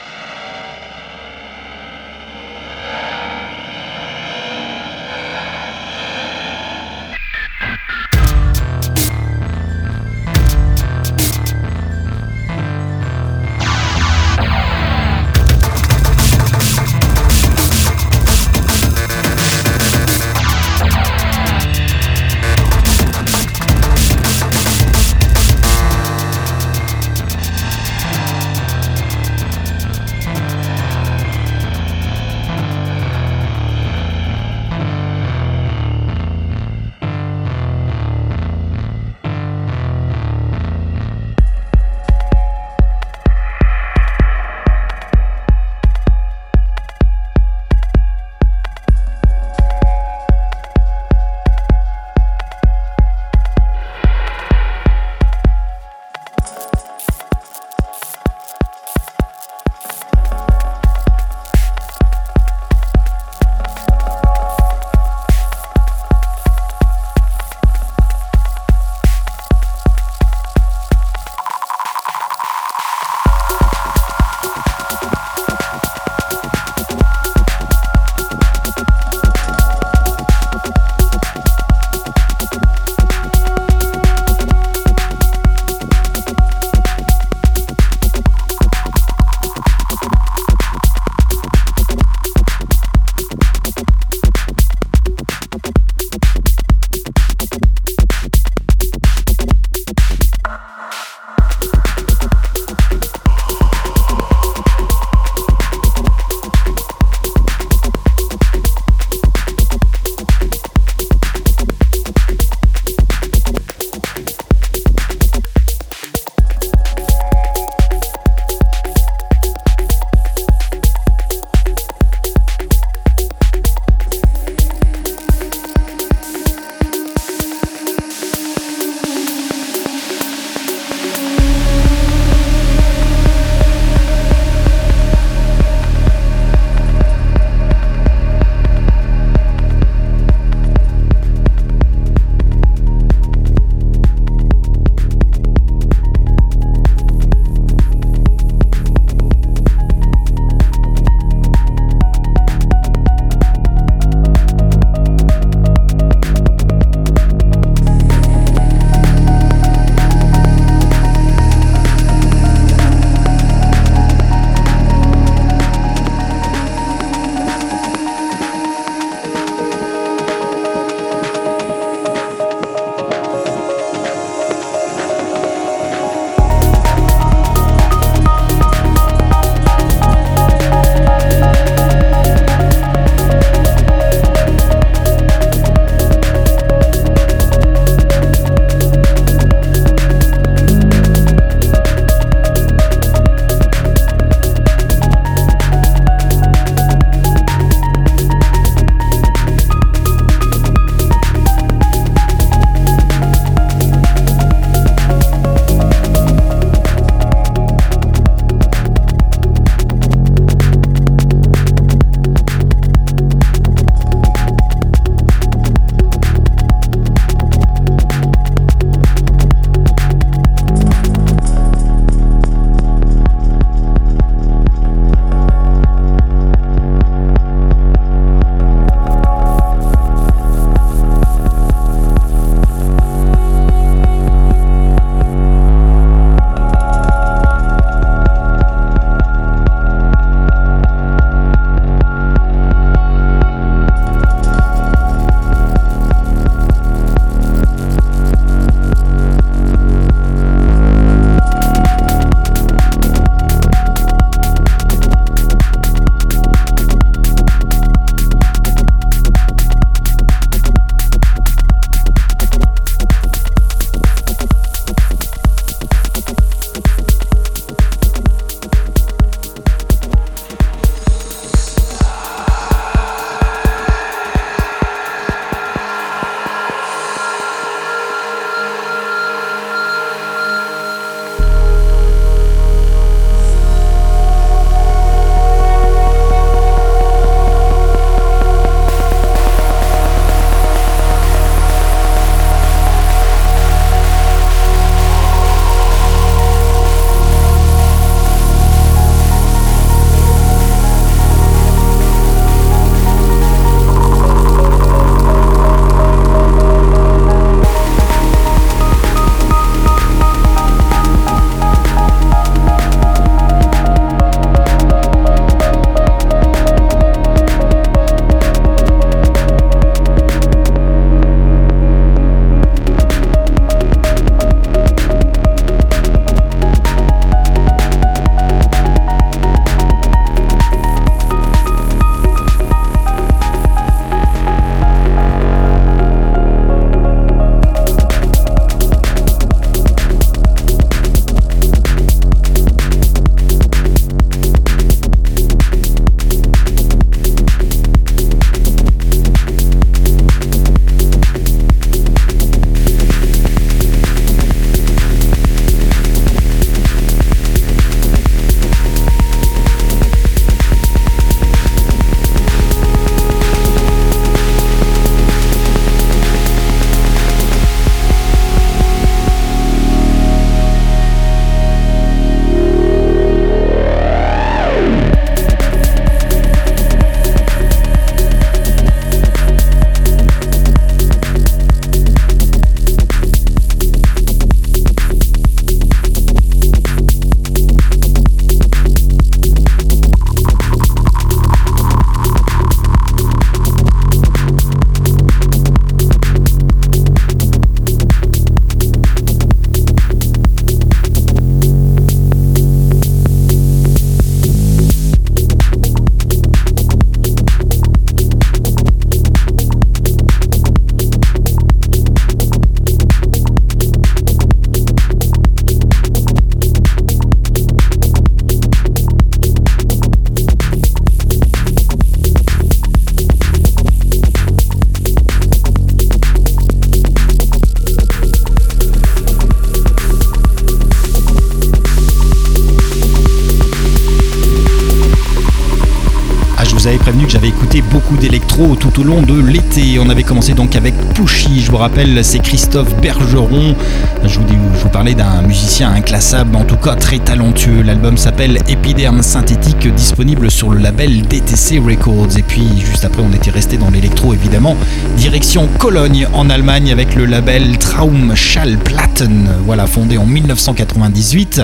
Tout au long de l'été. On avait commencé donc avec Pushy, je vous rappelle, c'est Christophe Bergeron. Je vous, parlais d'un musicien inclassable, en tout cas très talentueux. L'album s'appelle Epiderme synthétique, disponible sur le label DTC Records. Et puis juste après, on était resté dans l'électro évidemment. Direction Cologne en Allemagne avec le label Traumschallplatten, voilà, fondé en 1998.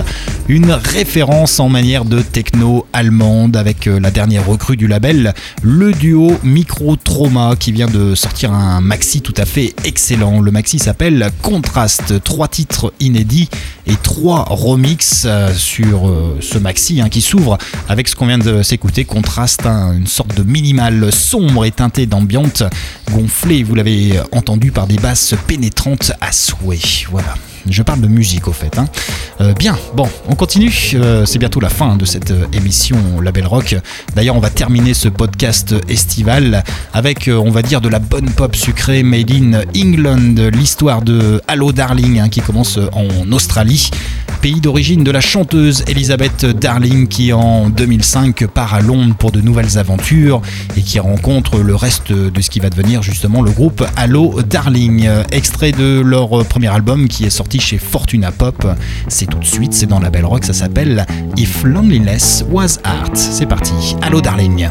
Une référence en manière de techno allemande avec euh, la dernière recrue du label, le duo Micro Trauma qui vient de sortir un maxi tout à fait excellent. Le maxi s'appelle Contrast, trois titres inédits et trois remixes euh, sur euh, ce maxi hein, qui s'ouvre avec ce qu'on vient de s'écouter, Contrast, hein, une sorte de minimal sombre et teinté d'ambiance gonflé, vous l'avez entendu par des basses pénétrantes à souhait. Voilà. Je parle de musique au fait. hein. Euh, bien, bon, on continue. Euh, c'est bientôt la fin de cette euh, émission Label Rock. D'ailleurs, on va terminer ce podcast estival avec, on va dire, de la bonne pop sucrée made in England. L'histoire de Hello Darling hein, qui commence en Australie. Pays d'origine de la chanteuse Elizabeth Darling qui en 2005 part à Londres pour de nouvelles aventures et qui rencontre le reste de ce qui va devenir justement le groupe Hello Darling. Extrait de leur premier album qui est sorti chez Fortuna Pop. C'est tout de suite, c'est dans la belle rock, ça s'appelle If Loneliness Was Art. C'est parti, Hello Darling.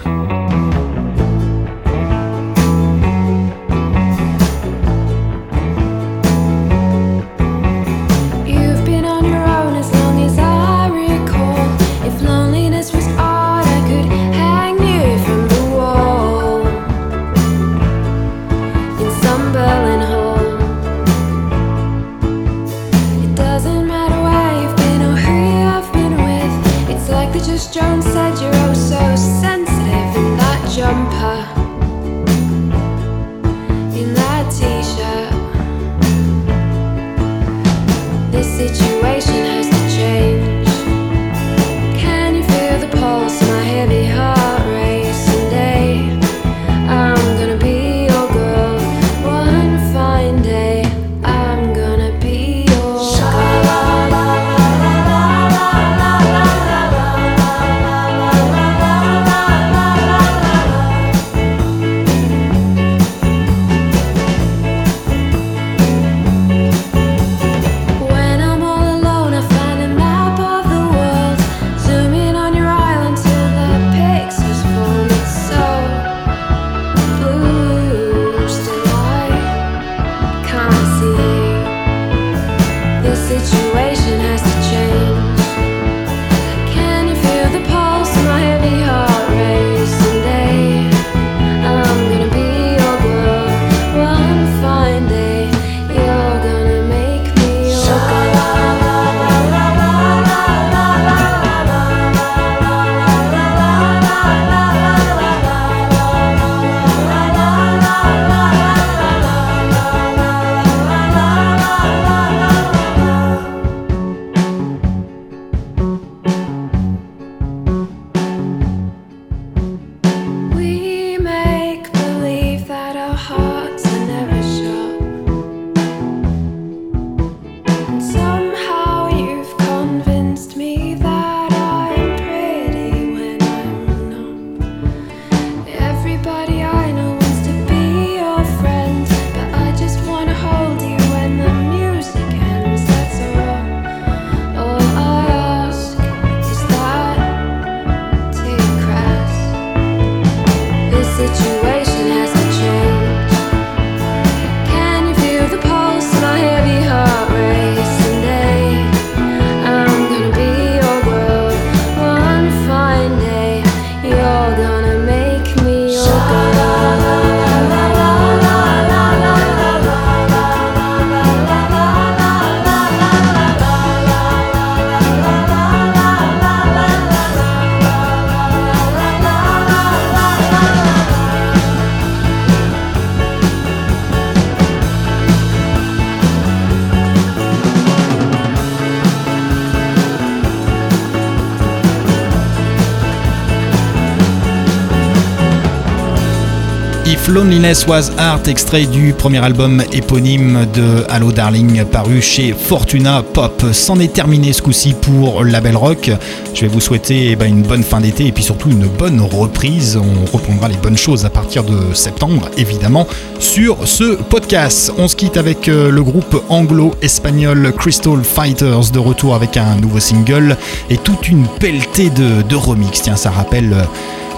Loneliness Was Art, extrait du premier album éponyme de Hello Darling paru chez Fortuna Pop. C'en est terminé ce coup-ci pour Label Rock. Je vais vous souhaiter eh ben, une bonne fin d'été et puis surtout une bonne reprise. On reprendra les bonnes choses à partir de septembre, évidemment, sur ce podcast. On se quitte avec euh, le groupe anglo-espagnol Crystal Fighters de retour avec un nouveau single et toute une pelletée de, de remix. Tiens, ça rappelle.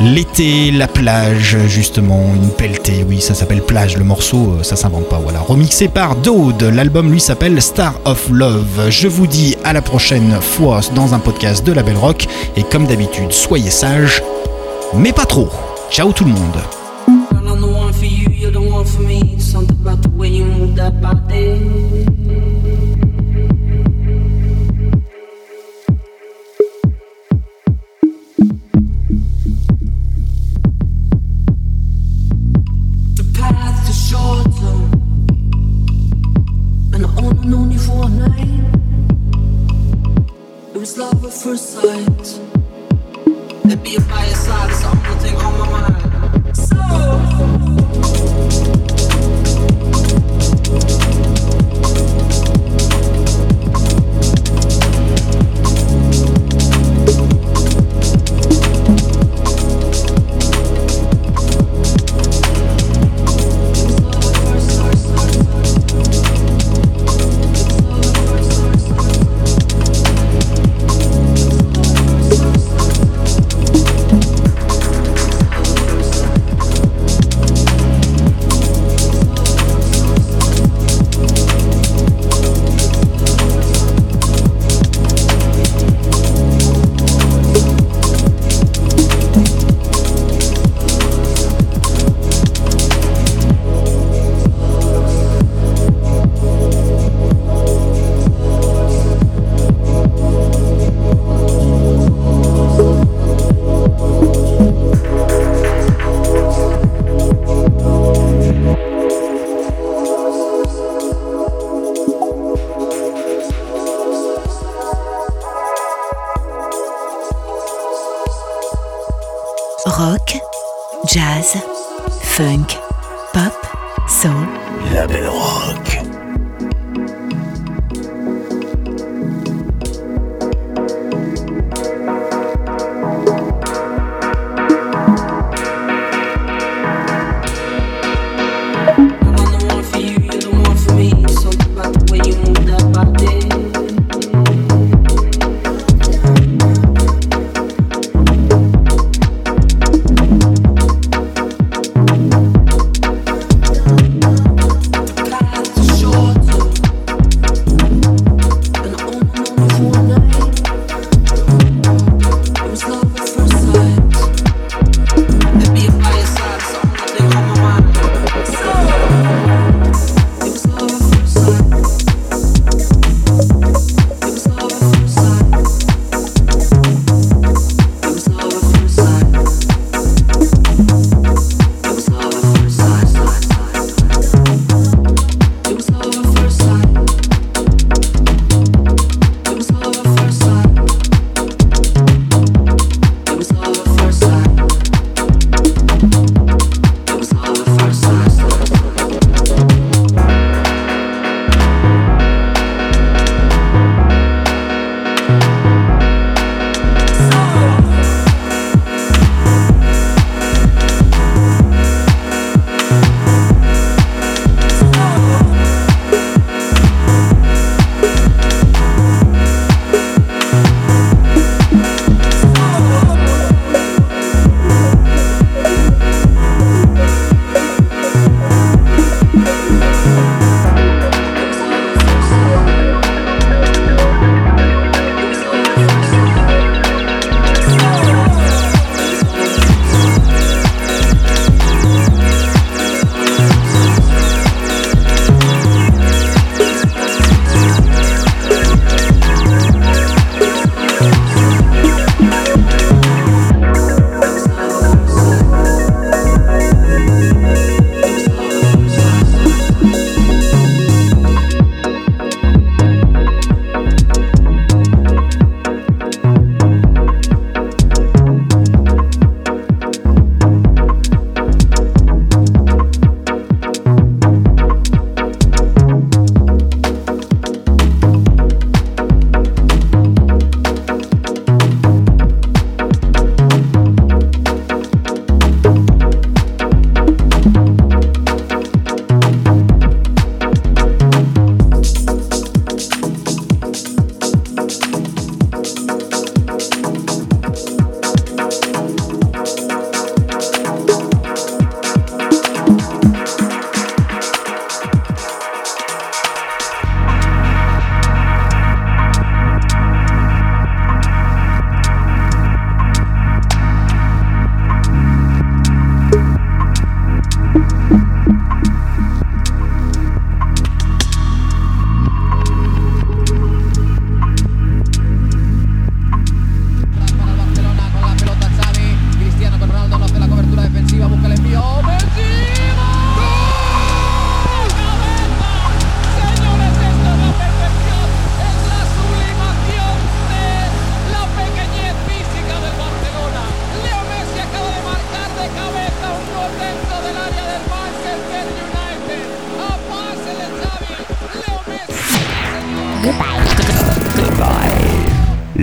L'été, la plage, justement, une pelletée, oui, ça s'appelle plage, le morceau, euh, ça s'invente pas, voilà. Remixé par Dode, l'album lui s'appelle Star of Love. Je vous dis à la prochaine fois dans un podcast de la Belle Rock, et comme d'habitude, soyez sages, mais pas trop. Ciao tout le monde.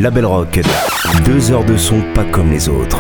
Label Rock, deux heures de son pas comme les autres.